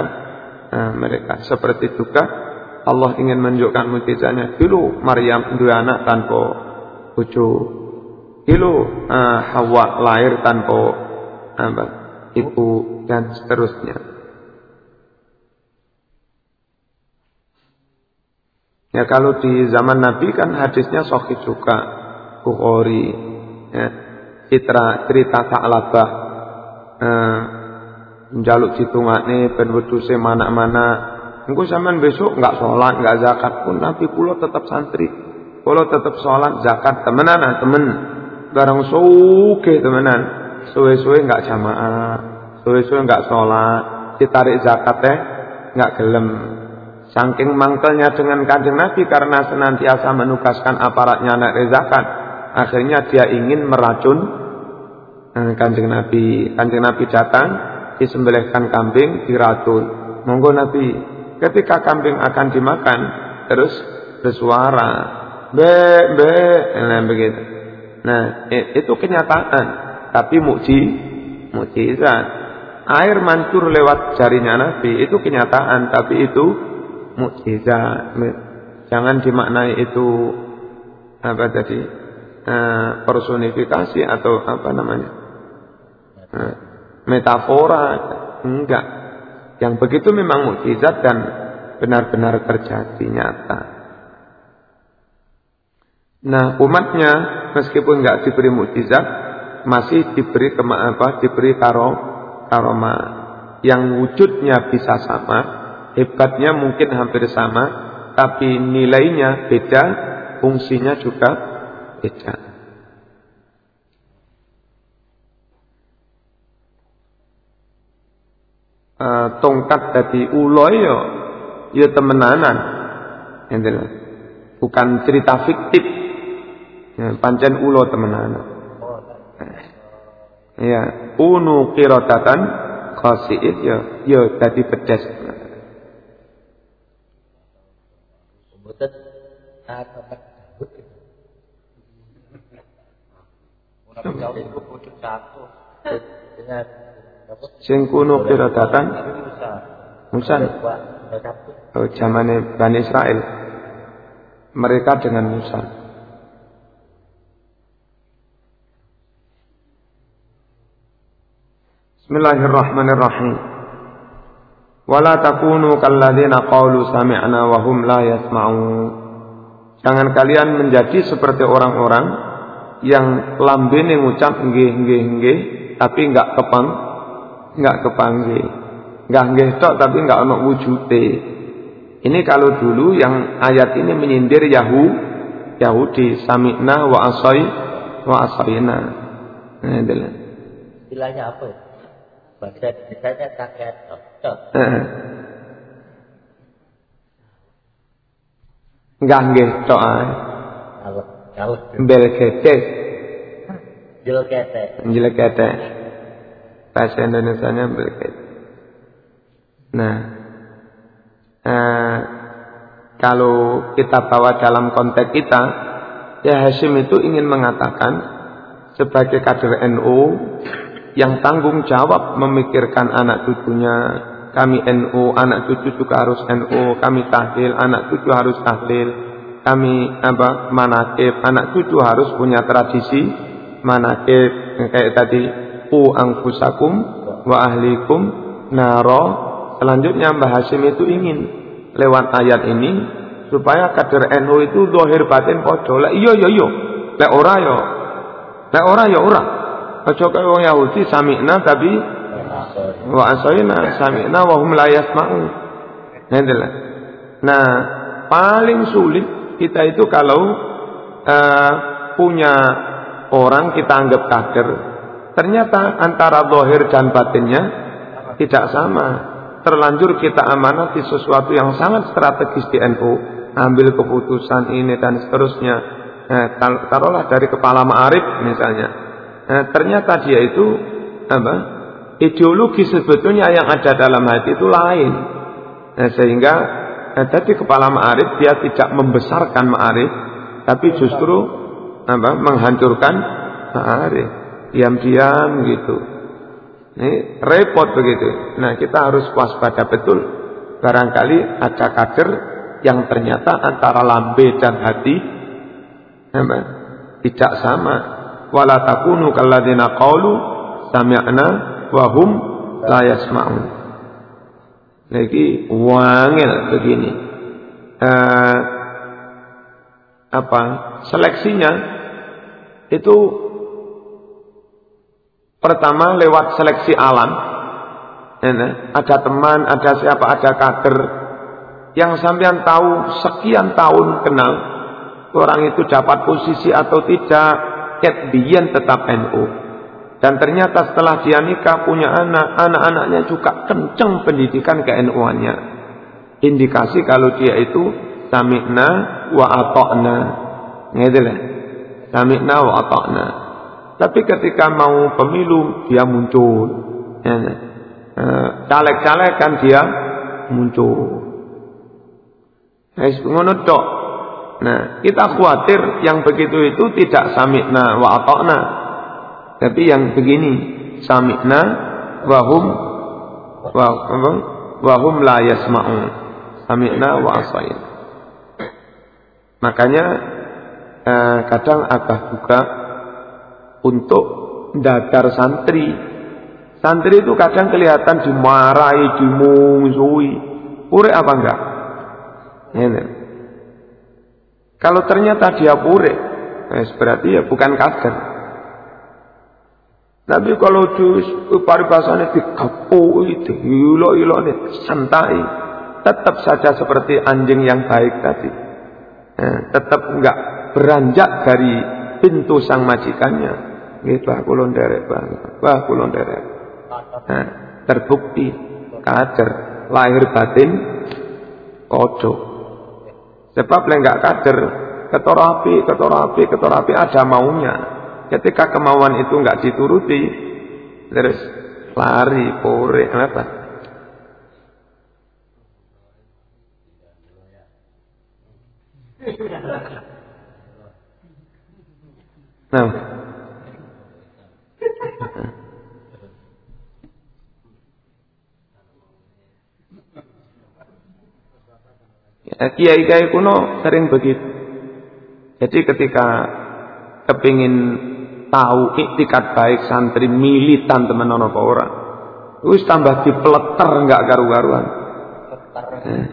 eh, mereka. Seperti juga Allah ingin menunjukkan mukjizatnya dulu Maryam dua anak tanpa bojo Dulu uh, Hawa lahir tanpa apa, ibu dan seterusnya. Ya kalau di zaman Nabi kan hadisnya sahih juga. Bukhari ya, citra cerita Sa'labah eh, jaluk ditungakne ben wedhuse mana-mana engko sampean besok enggak sholat enggak zakat pun Nabi kula tetap santri kula tetap sholat zakat temenan ah, temen barang suke temenan suwe-suwe enggak jamaah suwe-suwe enggak sholat ditarik zakat teh enggak gelem Saking mangkelnya dengan kanjeng Nabi karena senantiasa menugaskan aparatnya naik zakat. Akhirnya dia ingin meracun eh, kanjeng Nabi. Kanjeng Nabi datang, disembelihkan kambing, diracun. Monggo Nabi, ketika kambing akan dimakan, terus bersuara. Be, be, nah begitu. Nah, itu kenyataan. Tapi mukji, mukjizat. Air mancur lewat jarinya Nabi, itu kenyataan. Tapi itu mukjizat. Jangan dimaknai itu apa tadi eh, personifikasi atau apa namanya eh, metafora enggak. Yang begitu memang mukjizat dan benar-benar terjadi nyata. Nah umatnya meskipun enggak diberi mukjizat masih diberi kema apa diberi karo karoma yang wujudnya bisa sama hebatnya mungkin hampir sama, tapi nilainya beda, fungsinya juga beda. Uh, tongkat dari ulo yo, yo temenanan, Entilah. bukan cerita fiktif. Ya, pancen ulo temenanan. Ya, unu kirotatan khasiid yo, yo tadi pedes. Jauh itu. Dengan apa? Sing kuno kiratatan? Musa. Oh, zamane Bani Israel. Mereka dengan Musa. Bismillahirrahmanirrahim. Wala takunu kalladzina qalu sami'na wa hum la yasma'un. Jangan kalian menjadi seperti orang-orang yang lambene ngucap nggih nggih nggih tapi enggak kepeng enggak kepanggih. Enggak nggih tok tapi enggak ono wujude. Ini kalau dulu yang ayat ini menyindir Yahu Yahudi sami'na wa asai wa asaina. Nah, itulah. Istilahnya apa? Bahasa misalnya kakek cocok. Enggak nggih tok ae. Kalau kalau Bel kete, jel kete. jelek kete. Bahasa Indonesianya bel kete. Nah, eh, kalau kita bawa dalam konteks kita, ya Hashim itu ingin mengatakan sebagai kader NU yang tanggung jawab memikirkan anak cucunya. Kami NU, anak cucu juga harus NU. Kami tahlil, anak cucu harus tahlil. Kami apa manakib, anak cucu harus punya tradisi manakib kayak tadi u angfusakum wa ahlikum naro. Selanjutnya Mbah Hashim itu ingin lewat ayat ini supaya kader NU itu dohir batin podo. Lah iya iya iya. Lek ora yo. Lek ora ya ora. Aja kaya wong Yahudi sami'na tapi wa asayna sami'na wa hum la yasma'un. Nah. Nah, paling sulit kita itu kalau uh, punya orang kita anggap kader, ternyata antara zahir dan batinnya tidak sama. Terlanjur kita amanati sesuatu yang sangat strategis di NU, ambil keputusan ini dan seterusnya. Nah, taruhlah dari kepala ma'arif misalnya. Nah, ternyata dia itu apa? Ideologi sebetulnya yang ada dalam hati itu lain. Nah, sehingga nah, tadi kepala ma'arif dia tidak membesarkan ma'arif, tapi justru apa? Menghancurkan ma'arif. Diam-diam gitu. Ini repot begitu. Nah kita harus waspada betul. Barangkali ada kader yang ternyata antara lambe dan hati apa? tidak sama. Wala takunu kalladzina qalu sami'na wa hum. Lagi wangil begini. Uh, apa seleksinya itu Pertama lewat seleksi alam. Ada teman, ada siapa, ada kader yang sampean tahu sekian tahun kenal orang itu dapat posisi atau tidak, ketbian tetap NU. Dan ternyata setelah dia nikah punya anak, anak-anaknya juga kenceng pendidikan ke NU-annya. Indikasi kalau dia itu sami'na wa atokna. Gitu lah. Sami'na wa atokna. Tapi ketika mau pemilu dia muncul. Ya, caleg-caleg kan dia muncul. Nah. Nah, kita khawatir yang begitu itu tidak sami'na wa ata'na. Tapi yang begini, sami'na wa hum wa, wa hum la yasma'un. Sami'na wa asain. Makanya eh, kadang agak juga untuk dadar santri. Santri itu kadang kelihatan dimarahi, dimungsuhi. Pure apa enggak? Ini. Kalau ternyata dia pure, eh, berarti ya bukan kader. Tapi kalau jus paribasanya dikepui, dihilo-hilo santai, tetap saja seperti anjing yang baik tadi. Eh, tetap enggak beranjak dari pintu sang majikannya. Nggih bah kula nderek banget. Bah kula terbukti kader lahir batin kodo. Sebab lek enggak kader ketor api, ketor api, api ada maunya. Ketika kemauan itu enggak dituruti, terus lari, pore, apa? Nah, Ya, kiai-kiai kuno sering begitu. Jadi ketika kepingin tahu iktikat baik santri militan teman apa orang, Wis tambah dipeleter enggak karu-karuan. Eh.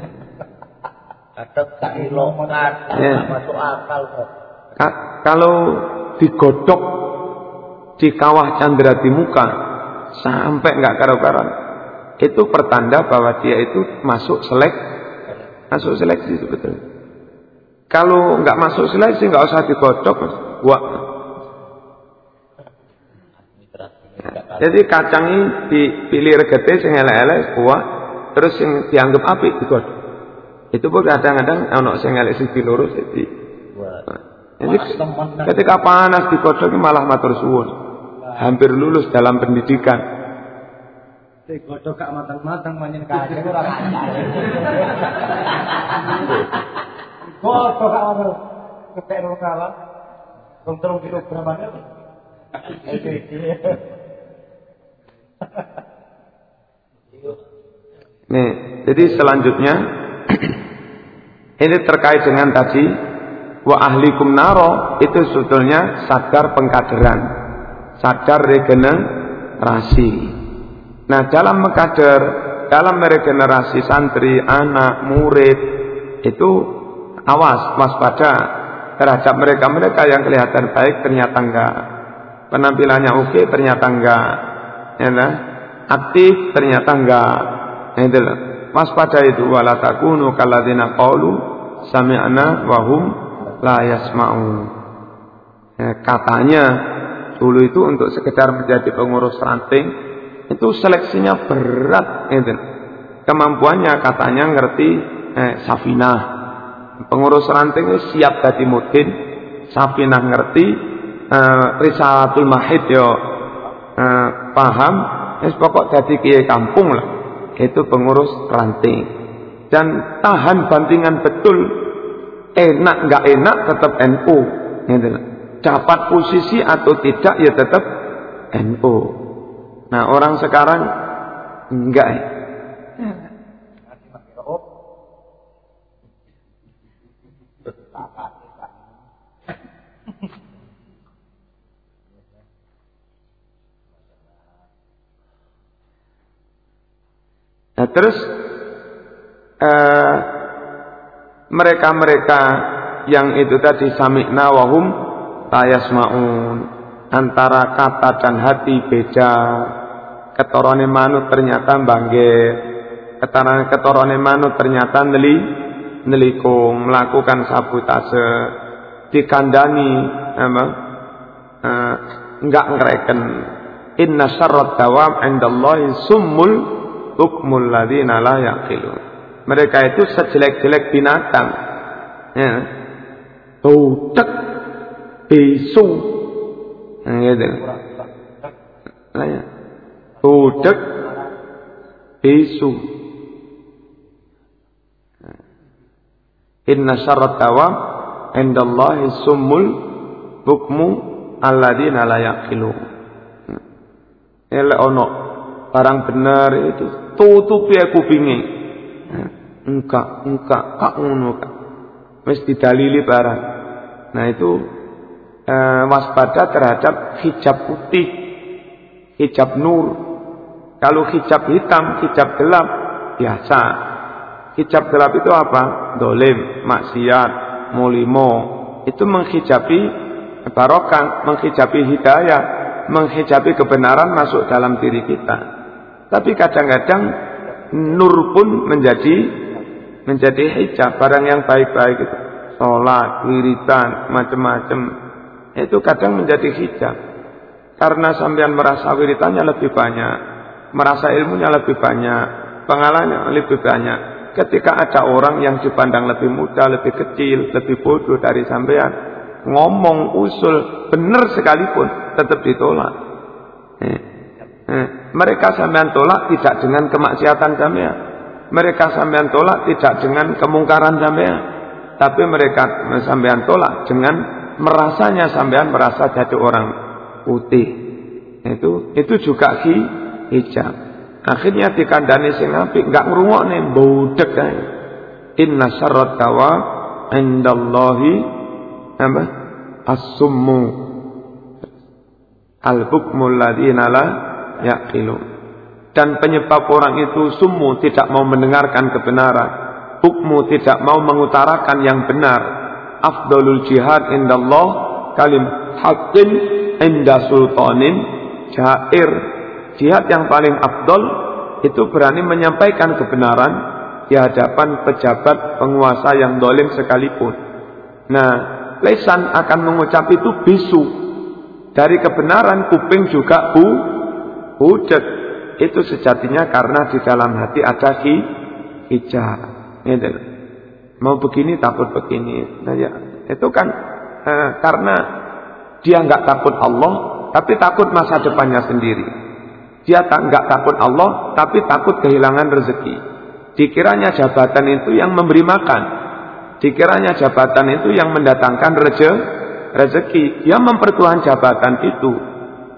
Kadang gak ilokan, Ya. masuk akal kok. Ka- kalau digodok di kawah candra di muka sampai enggak karu-karuan, itu pertanda bahwa dia itu masuk selek, masuk seleksi itu betul. Kalau enggak masuk seleksi enggak usah digodok, Mas. Wah, Jadi kacang ini dipilih regete sing elek-elek buah, terus sing dianggap apik digodhog. Itu pun kadang-kadang ono sing elek siji loro jadi. Jadi ketika panas ini malah matur suwun. Hampir lulus dalam pendidikan. Digodhog gak matang-matang manyen kae ora kacang. Godhog gak matang. Ketek ora kalah. Rong telung kilogram aja. Nih, jadi selanjutnya ini terkait dengan tadi wa ahlikum naro itu sebetulnya sadar pengkaderan, sadar regenerasi. Nah, dalam mengkader, dalam meregenerasi santri, anak, murid itu awas, waspada terhadap mereka-mereka yang kelihatan baik ternyata enggak. Penampilannya oke ternyata enggak. Ya, nah? aktif ternyata enggak. Nah, itu. Waspada itu wala takunu kalladzina qalu sami'na wa hum la. Ya, katanya dulu itu untuk sekedar menjadi pengurus ranting itu seleksinya berat gitu. Kemampuannya katanya ngerti eh, Safinah. Pengurus ranting siap jadi mudin. Safinah ngerti eh, Risalatul Mahid yo eh, paham. Wis pokok jadi kiai kampung lah itu pengurus ranting dan tahan bantingan betul enak nggak enak tetap NU gitu dapat posisi atau tidak ya tetap NU nah orang sekarang enggak. Nah terus eh, mereka-mereka yang itu tadi sami'na wahum tayasmaun antara kata dan hati beda ketorone manut ternyata bangge ketorone ketorone manut ternyata neli nelikung melakukan sabotase dikandani apa eh, enggak ngereken inna syarrat dawam indallahi summul hukmul ladzina la yaqilun. Mereka itu sejelek-jelek binatang. Ya. Budak, bisu. Nah, gitu. Nah, ya. Budak, bisu. Inna syarat dawam indallahi summul hukmu alladzina la yaqilun. Ele ono barang benar itu tutupi kupinge. Enggak, enggak, kak ngono kak. Wis didalili barang. Nah itu eh, waspada terhadap hijab putih, hijab nur. Kalau hijab hitam, hijab gelap biasa. Hijab gelap itu apa? Dolim, maksiat, mulimo. Itu menghijabi barokah, menghijabi hidayah, menghijabi kebenaran masuk dalam diri kita. Tapi kadang-kadang nur pun menjadi menjadi hijab barang yang baik-baik itu. Sholat, wiridan, macam-macam. Itu kadang menjadi hijab. Karena sampean merasa wiritannya lebih banyak, merasa ilmunya lebih banyak, pengalamannya lebih banyak. Ketika ada orang yang dipandang lebih muda, lebih kecil, lebih bodoh dari sampean, ngomong usul benar sekalipun tetap ditolak. Eh. Eh. Mereka sampean tolak tidak dengan kemaksiatan sampean. Mereka sampean tolak tidak dengan kemungkaran sampean. Tapi mereka sampean tolak dengan merasanya sampean merasa jadi orang putih. Itu itu juga hi, hijab. Akhirnya dikandani sing apik enggak ngrungokne bodek kae. Inna syarrat dawa indallahi apa? As-summu al-hukmul ladzina la yaqilun. dan penyebab orang itu summu tidak mau mendengarkan kebenaran, hukmu tidak mau mengutarakan yang benar. Afdalul jihad indallah kalim haqqin inda sultanin jair. Jihad yang paling afdol itu berani menyampaikan kebenaran di hadapan pejabat penguasa yang dolim sekalipun. Nah, lesan akan mengucap itu bisu. Dari kebenaran kuping juga bu, budet itu sejatinya karena di dalam hati ada hi, hijab. Gitu. Mau begini takut begini. Nah ya, itu kan eh, karena dia nggak takut Allah, tapi takut masa depannya sendiri. Dia tak nggak takut Allah, tapi takut kehilangan rezeki. Dikiranya jabatan itu yang memberi makan. Dikiranya jabatan itu yang mendatangkan reje, rezeki. Dia mempertuhan jabatan itu.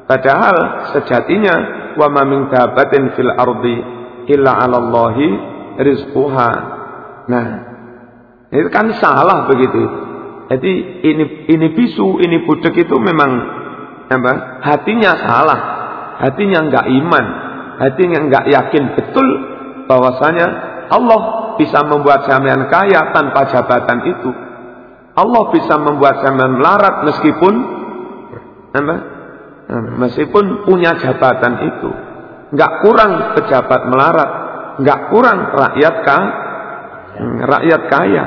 Padahal sejatinya wa ma min fil ardi illa 'ala Allahi rizquha. Nah, itu kan salah begitu. Jadi ini ini bisu, ini budek itu memang apa? Hatinya salah. Hatinya enggak iman. Hatinya enggak yakin betul bahwasanya Allah bisa membuat sampean kaya tanpa jabatan itu. Allah bisa membuat sampean melarat meskipun apa? Meskipun punya jabatan itu, nggak kurang pejabat melarat, nggak kurang rakyat kaya, rakyat kaya.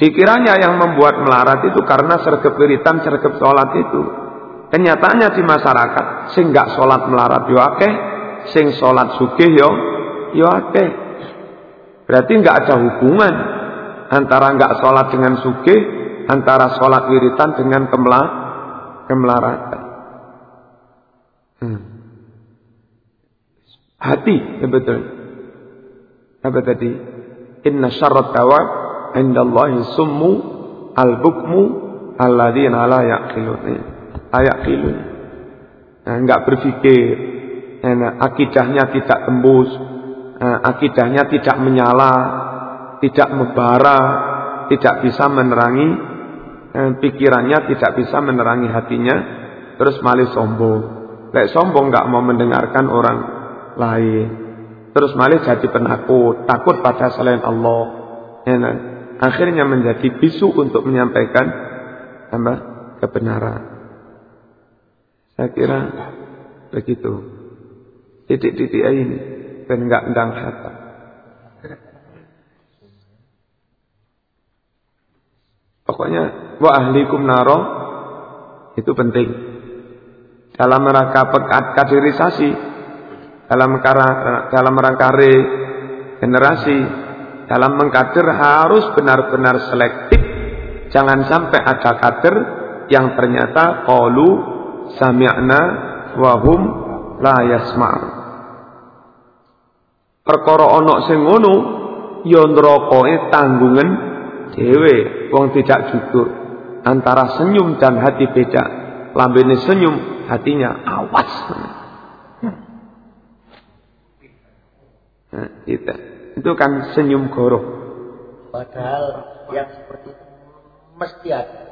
Dikiranya yang membuat melarat itu karena sergap wiritan, sergap sholat itu. Kenyataannya di masyarakat, sing nggak sholat melarat yo akeh, sing sholat sugih yo yo akeh. Berarti nggak ada hubungan antara nggak sholat dengan sugih, antara sholat wiritan dengan kemelah kemelaratan. Hmm. Hati, ya betul. Apa tadi? Inna syarrat tawab indallahi summu al-bukmu alladzina la yaqilun. La yaqilun. Nah, enggak berpikir. Nah, akidahnya tidak tembus. Nah, akidahnya tidak menyala, tidak membara, tidak bisa menerangi eh, pikirannya tidak bisa menerangi hatinya, terus malah sombong. Lek sombong nggak mau mendengarkan orang lain, terus malah jadi penakut, takut pada selain Allah. Nah, akhirnya menjadi bisu untuk menyampaikan kebenaran. Saya kira begitu. Titik-titik ini dan enggak endang hati. Pokoknya wa ahlikum naro itu penting. Dalam rangka kaderisasi, dalam rangka dalam rangka regenerasi, dalam mengkader harus benar-benar selektif. Jangan sampai ada kader yang ternyata qalu sami'na wa hum la yasma'. Perkara ana sing ngono ya nrokane tanggungan dewe wong tidak jujur antara senyum dan hati beda lambene senyum hatinya awas. Nah, itu. Itu kan senyum goroh. Padahal yang seperti itu mesti ada.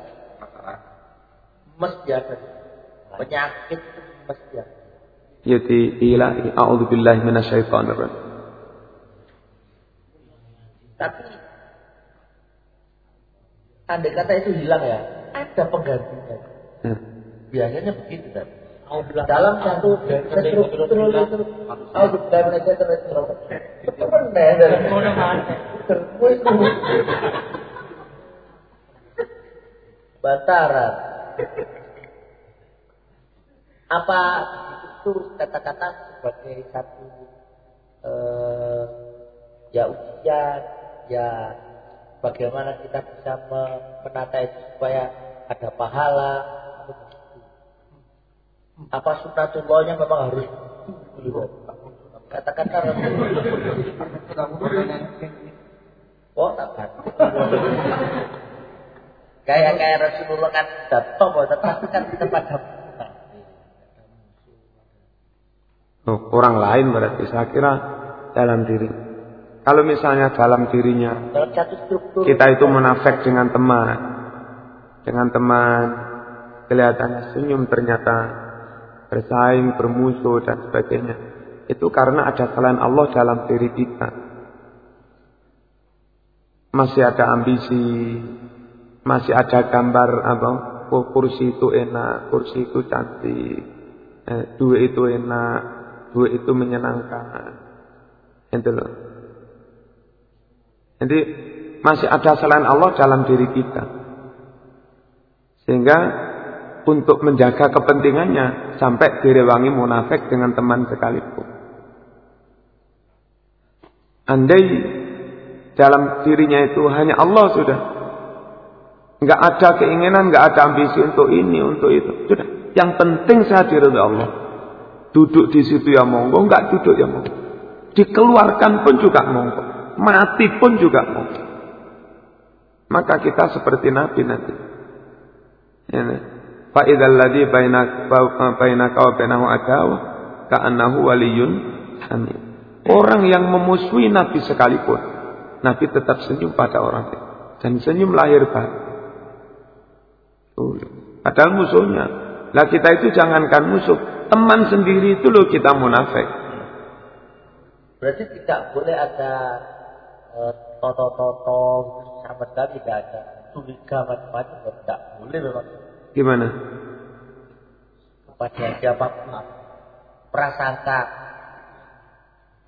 Mesti ada penyakit mesti ada Yati ilahi a'udzubillahi minasyaitonir rajim tapi andai kata itu hilang ya, ada penggantinya. Hmm. Biasanya begitu kan. Dalam satu struktur itu, aku sudah menajar struktur. Itu benar dari Bantara. Apa itu kata-kata sebagai satu uh, ya ujian, ya bagaimana kita bisa menata itu supaya ada pahala apa sunatullahnya memang harus katakan karena oh tak kayak kayak Rasulullah kan datang tetapi kan kita pada oh, orang lain berarti saya kira dalam diri kalau misalnya dalam dirinya kita itu munafik dengan teman, dengan teman kelihatannya senyum ternyata bersaing, bermusuh dan sebagainya. itu karena ada selain Allah dalam diri kita. Masih ada ambisi, masih ada gambar apa? Oh, kursi itu enak, kursi itu cantik, eh, duit itu enak, duit itu menyenangkan. Itu loh. Jadi masih ada selain Allah dalam diri kita. Sehingga untuk menjaga kepentingannya sampai direwangi munafik dengan teman sekalipun. Andai dalam dirinya itu hanya Allah sudah. Enggak ada keinginan, enggak ada ambisi untuk ini, untuk itu. Sudah. Yang penting saya diridhoi Allah. Duduk di situ ya monggo, enggak duduk ya monggo. Dikeluarkan pun juga monggo. Mati pun juga monggo. Maka kita seperti Nabi nanti. Ya, Fa'idhal ladhi bainaka wa bainahu adawa ka'annahu waliyun hamid. Orang yang memusuhi Nabi sekalipun, Nabi tetap senyum pada orang itu. Dan senyum lahir batin. Padahal musuhnya. Lah kita itu jangankan musuh. Teman sendiri itu loh kita munafik. Berarti tidak boleh ada uh, toto-toto sama sekali tidak ada curiga macam-macam. Tidak boleh memang. Gimana? Kepada siapa pun. Prasangka.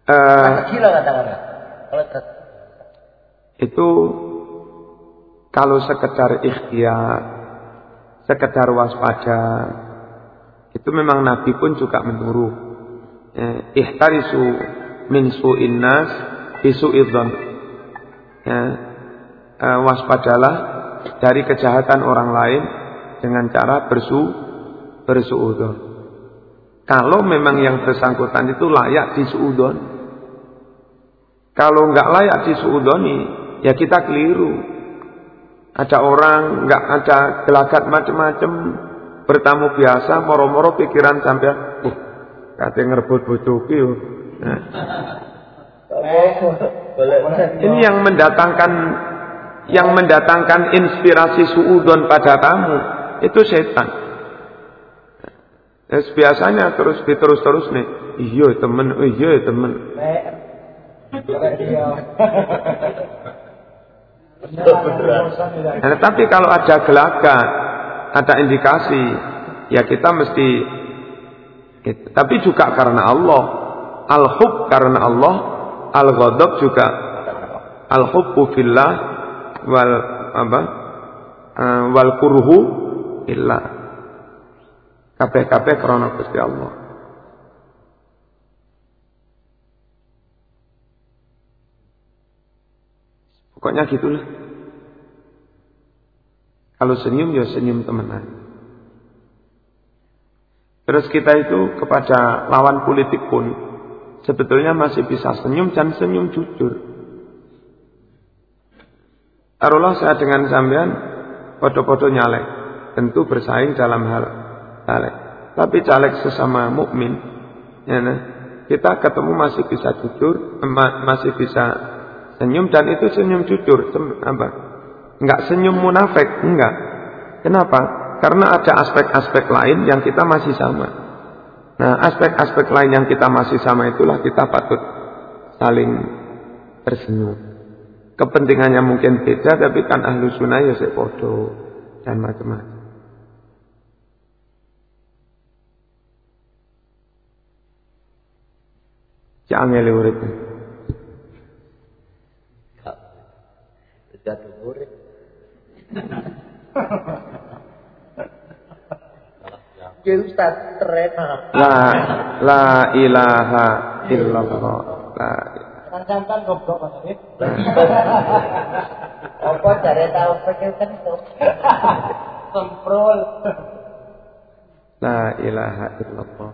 Uh, gila katakanlah. Kalau itu kalau sekedar ikhtiar, sekedar waspada, itu memang Nabi pun juga menyuruh. Eh, ihtarisu min su'in nas bisu idhon. Ya, eh, waspadalah dari kejahatan orang lain dengan cara bersu bersuudon. Kalau memang yang bersangkutan itu layak disuudon. Kalau nggak layak disuudoni, ya kita keliru. Ada orang nggak ada gelagat macam-macam, bertamu biasa, moro-moro pikiran sampai, uh, katanya ngerebut bojoki Nah. Ini yang mendatangkan yang mendatangkan inspirasi suudon pada kamu itu setan. Ya, biasanya terus diterus-terus nih. Iya temen, iya temen. Nah, tapi kalau ada gelagat, ada indikasi, ya kita mesti. Gitu. Tapi juga karena Allah, al-hub karena Allah, al-ghadab juga al-hubbu fillah wal apa? uh, wal kurhu illa kabeh-kabeh krana Gusti Allah pokoknya gitulah kalau senyum ya senyum temenan Terus kita itu kepada lawan politik pun sebetulnya masih bisa senyum dan senyum jujur. Taruhlah saya dengan sampean foto-foto nyalek, tentu bersaing dalam hal caleg. Tapi caleg sesama mukmin, ya nah, kita ketemu masih bisa jujur, masih bisa senyum dan itu senyum jujur, apa? Enggak senyum munafik, enggak. Kenapa? Karena ada aspek-aspek lain yang kita masih sama. Nah, aspek-aspek lain yang kita masih sama itulah kita patut saling tersenyum. Kepentingannya mungkin beda, tapi kan ahlu sunnah ya sepodo dan macam-macam. Jangan ngeli Ya Ustaz, terena. La la ilaha illallah. La Santan goblok Mas Arif. Apa cari tahu pikir kan itu. Semprol. La ilaha illallah.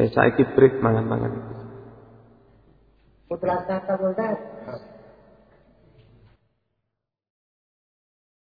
Eh saiki break mangan-mangan. Putra kata Ustaz.